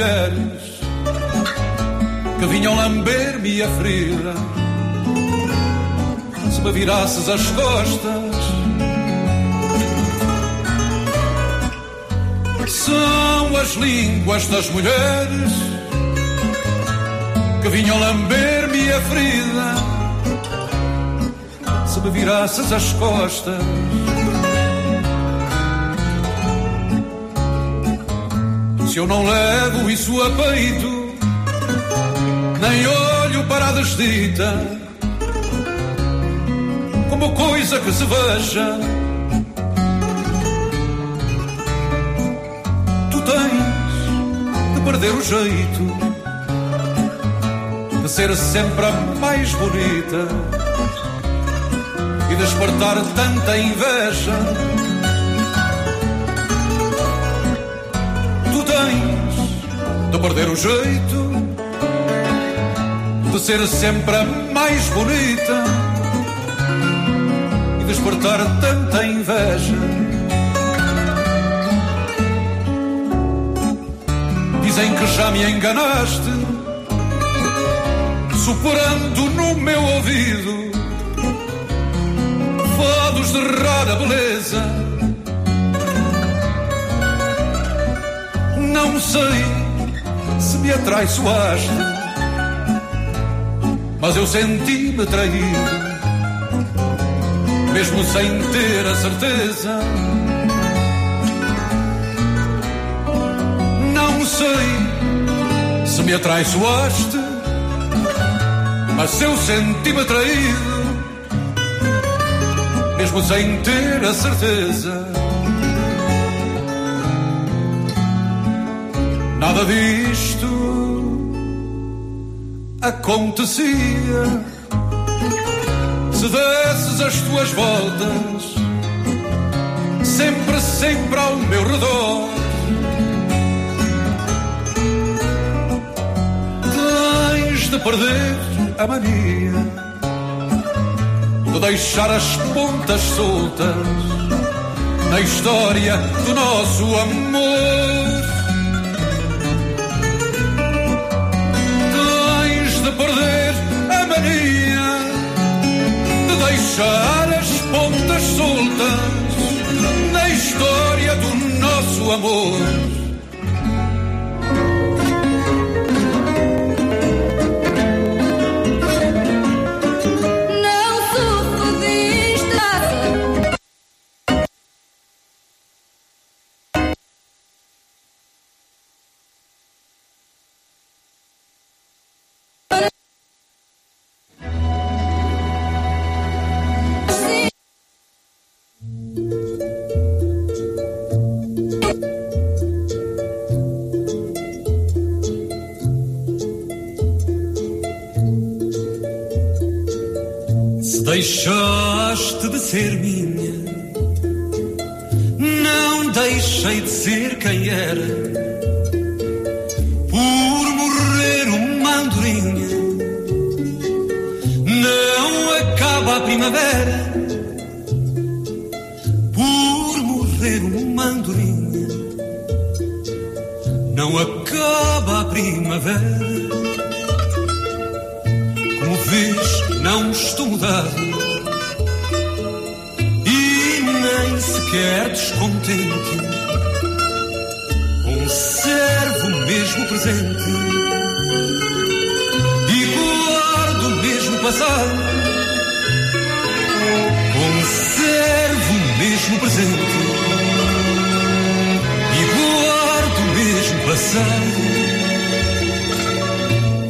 Mulheres que vinham lamber-me a ferida. Se me virasses as costas, são as línguas das mulheres que vinham lamber-me a ferida. Se me virasses as costas, se eu não levo isso a peito, nem olho para a desdita como coisa que se veja. Tu tens de perder o jeito de ser sempre a mais bonita e despertar tanta inveja. Tens de perder o jeito de ser sempre a mais bonita e despertar tanta inveja. Dizem que já me enganaste, soprando no meu ouvido fados de rara beleza. Não sei se me atraiçoaste, mas eu senti-me traído mesmo sem ter a certeza. Não sei se me atraiçoaste, mas eu senti-me traído, mesmo sem ter a certeza. Nada disto acontecia se desses as tuas voltas, sempre, sempre ao meu redor. Tens de perder a mania de deixar as pontas soltas na história do nosso amor. De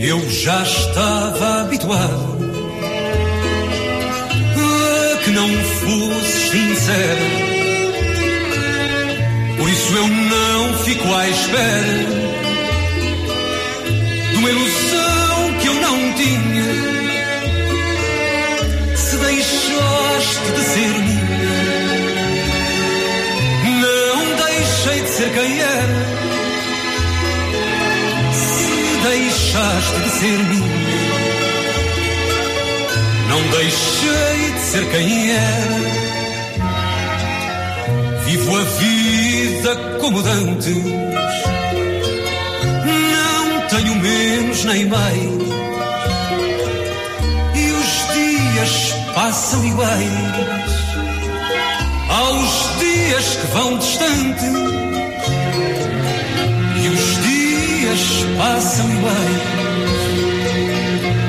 Eu já estava habituado a que não fosse sincera. Por isso eu não fico à espera de uma ilusão que eu não tinha. Se deixaste de ser minha, não deixei de ser quem era. Deixaste de ser minha, não deixei de ser quem era. Vivo a vida como dantes, não tenho menos nem mais. E os dias passam iguais aos dias que vão distante. Dias passam iguais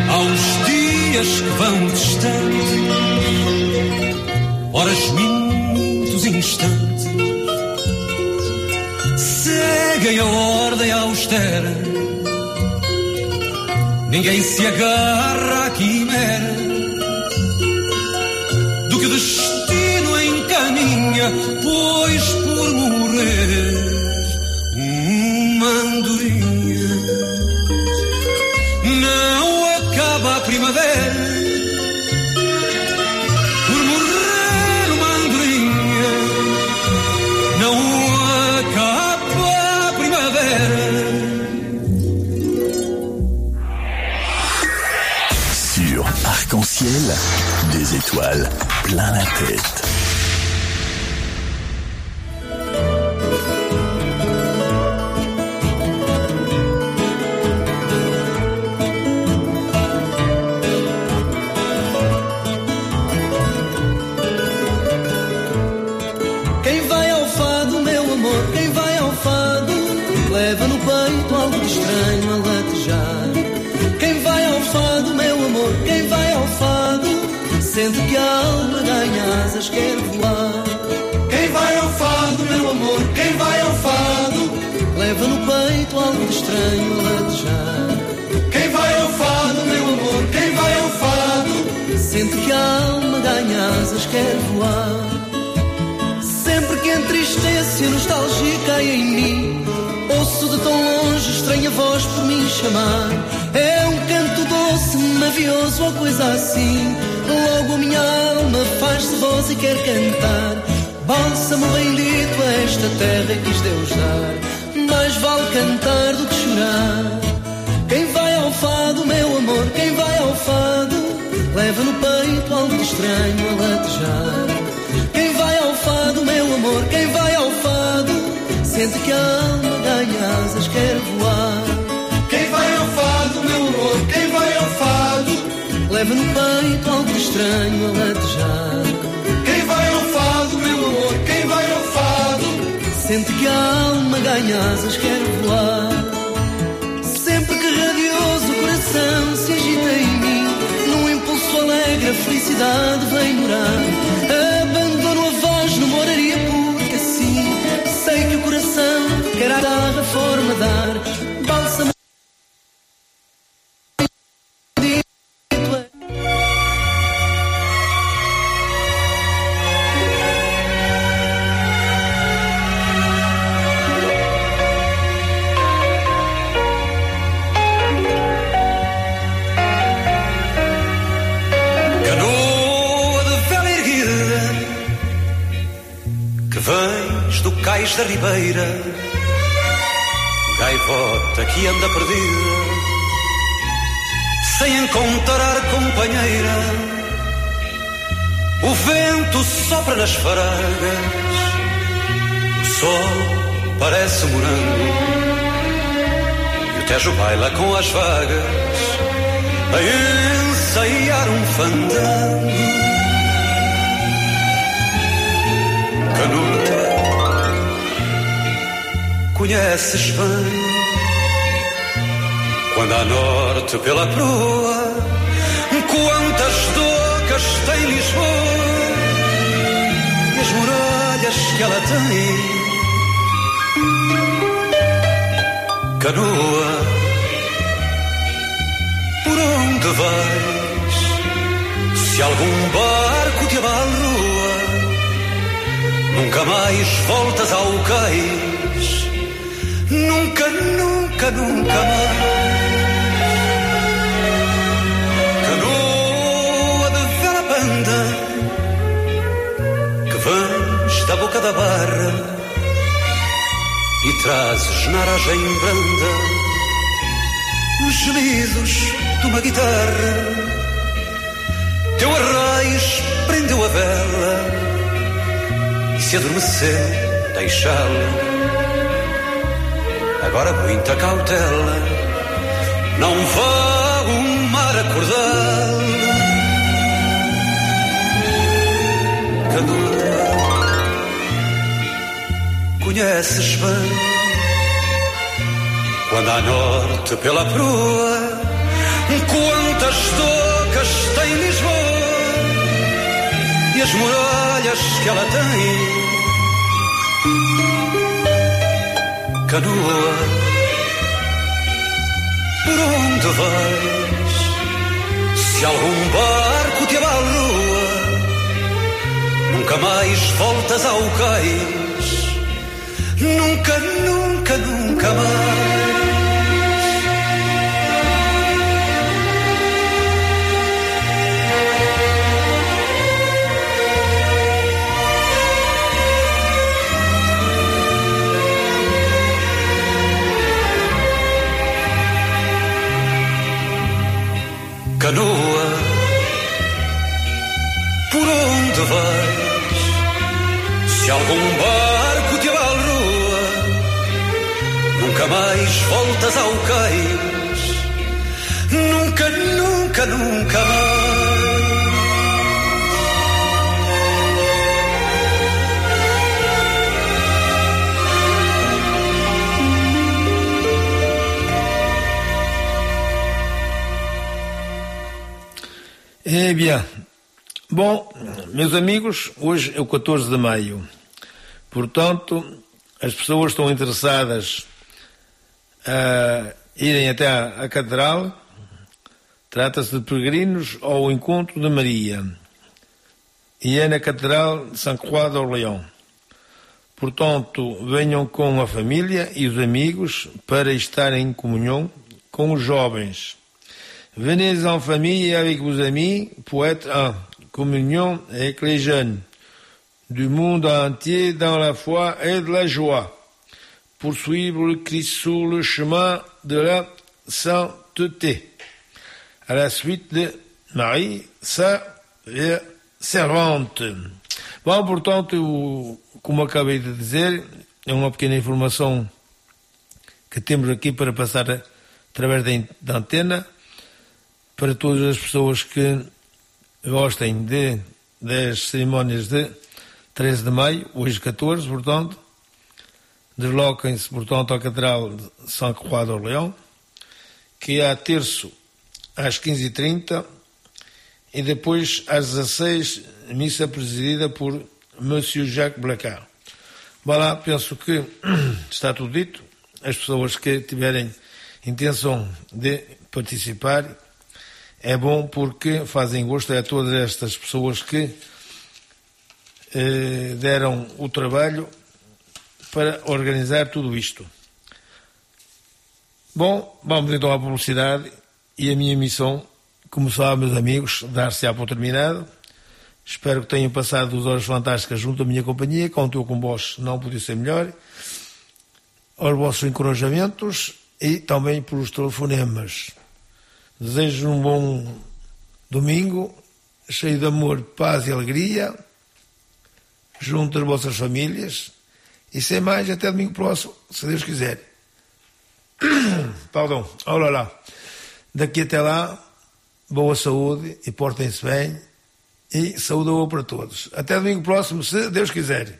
aos dias que vão distante. Horas, minutos, instantes seguem a ordem austera. Ninguém se agarra étoiles plein la tête. Asas, voar. Quem vai ao fado, meu amor, quem vai ao fado, leva no peito algo estranho a latejar. Quem vai ao fado, meu amor, quem vai ao fado, sente que a alma ganha asas, quer voar. Sempre que entristece a nostalgia cai em mim. Ouço de tão longe estranha voz por mim chamar. É um canto doce, mavioso ou coisa assim Logo minha alma faz-se voz e quer cantar. Bálsamo bendito a esta terra quis Deus dar. Mais vale cantar do que chorar. Quem vai ao fado, meu amor, quem vai ao fado Leva no peito algo estranho a latejar. Quem vai ao fado, meu amor, quem vai ao fado, sente que a alma ganha asas, quer voar. Quem vai ao fado, meu amor, quem leva no peito algo estranho a latejar. Quem vai ao fado, meu amor, quem vai ao fado, sente que a alma ganha asas, quer voar. Sempre que radioso o coração se agita em mim, num impulso alegre a felicidade vem morar. Abandono a voz numa oraria porque assim sei que o coração quer a garra forma dar. Gaivota que anda perdida, sem encontrar companheira. O vento sopra nas faragas, o sol parece morango, e o Tejo baila com as vagas a ensaiar um fandango. Canuta, conheces bem quando a norte pela proa, quantas docas tem Lisboa e as muralhas que ela tem. Canoa, vais? Se algum barco te abalroa, nunca mais voltas ao cais. Nunca, nunca, nunca mais. Canoa de vela banda, que vens da boca da barra e trazes na aragem branda os gemidos de uma guitarra. Teu arraiz prendeu a vela e se adormeceu, deixá-la. Agora muita cautela, não vá o mar acordá-la. Canoa, conheces bem quando à norte pela proa quantas docas tem Lisboa? E as muralhas que ela tem canoa por onde vais? Se algum barco te abalroa nunca mais voltas ao cais. Nunca, nunca, nunca mais Algum barco te abalroa, nunca mais voltas ao cais. Nunca, nunca, nunca mais. Eh bien, bom, meus amigos, hoje é o 14 de maio. Portanto, as pessoas estão interessadas a irem até à catedral. Trata-se de peregrinos ao encontro de Maria. E é na catedral de Saint Croix d'Orléans. Portanto, venham com a família e os amigos para estar em comunhão com os jovens. Venez en famille avec vos amis pour être en communion jeunes du monde entier dans la foi et de la joie, pour suivre le Christ sur le chemin de la sainteté, à la suite de Marie, sa servante. Bom, portanto, como acabei de dizer, é uma pequena informação que temos aqui para passar através da antena para todas as pessoas que gostem de, das cerimónias de 13 de maio, hoje 14, portanto, desloquem-se, portanto, à Catedral de São Croix de Orleão, que é a terço às 15h30 e depois às 16 missa presidida por Monsieur Jacques Blacard. Vá lá, penso que está tudo dito. As pessoas que tiverem intenção de participar é bom porque fazem gosto a todas estas pessoas que eh, deram o trabalho para organizar tudo isto. Bom, vamos então à publicidade e a minha missão, como sabem, meus amigos, dar-se-á por terminado. Espero que tenham passado duas horas fantásticas junto à minha companhia. Conto com vós, não podia ser melhor. Aos vossos encorajamentos e também pelos telefonemas. Desejo um bom domingo, cheio de amor, paz e alegria, junto às vossas famílias. E sem mais, até domingo próximo, se Deus quiser. Perdão, olha lá. Daqui até lá, boa saúde e portem-se bem. E saúde boa para todos. Até domingo próximo, se Deus quiser.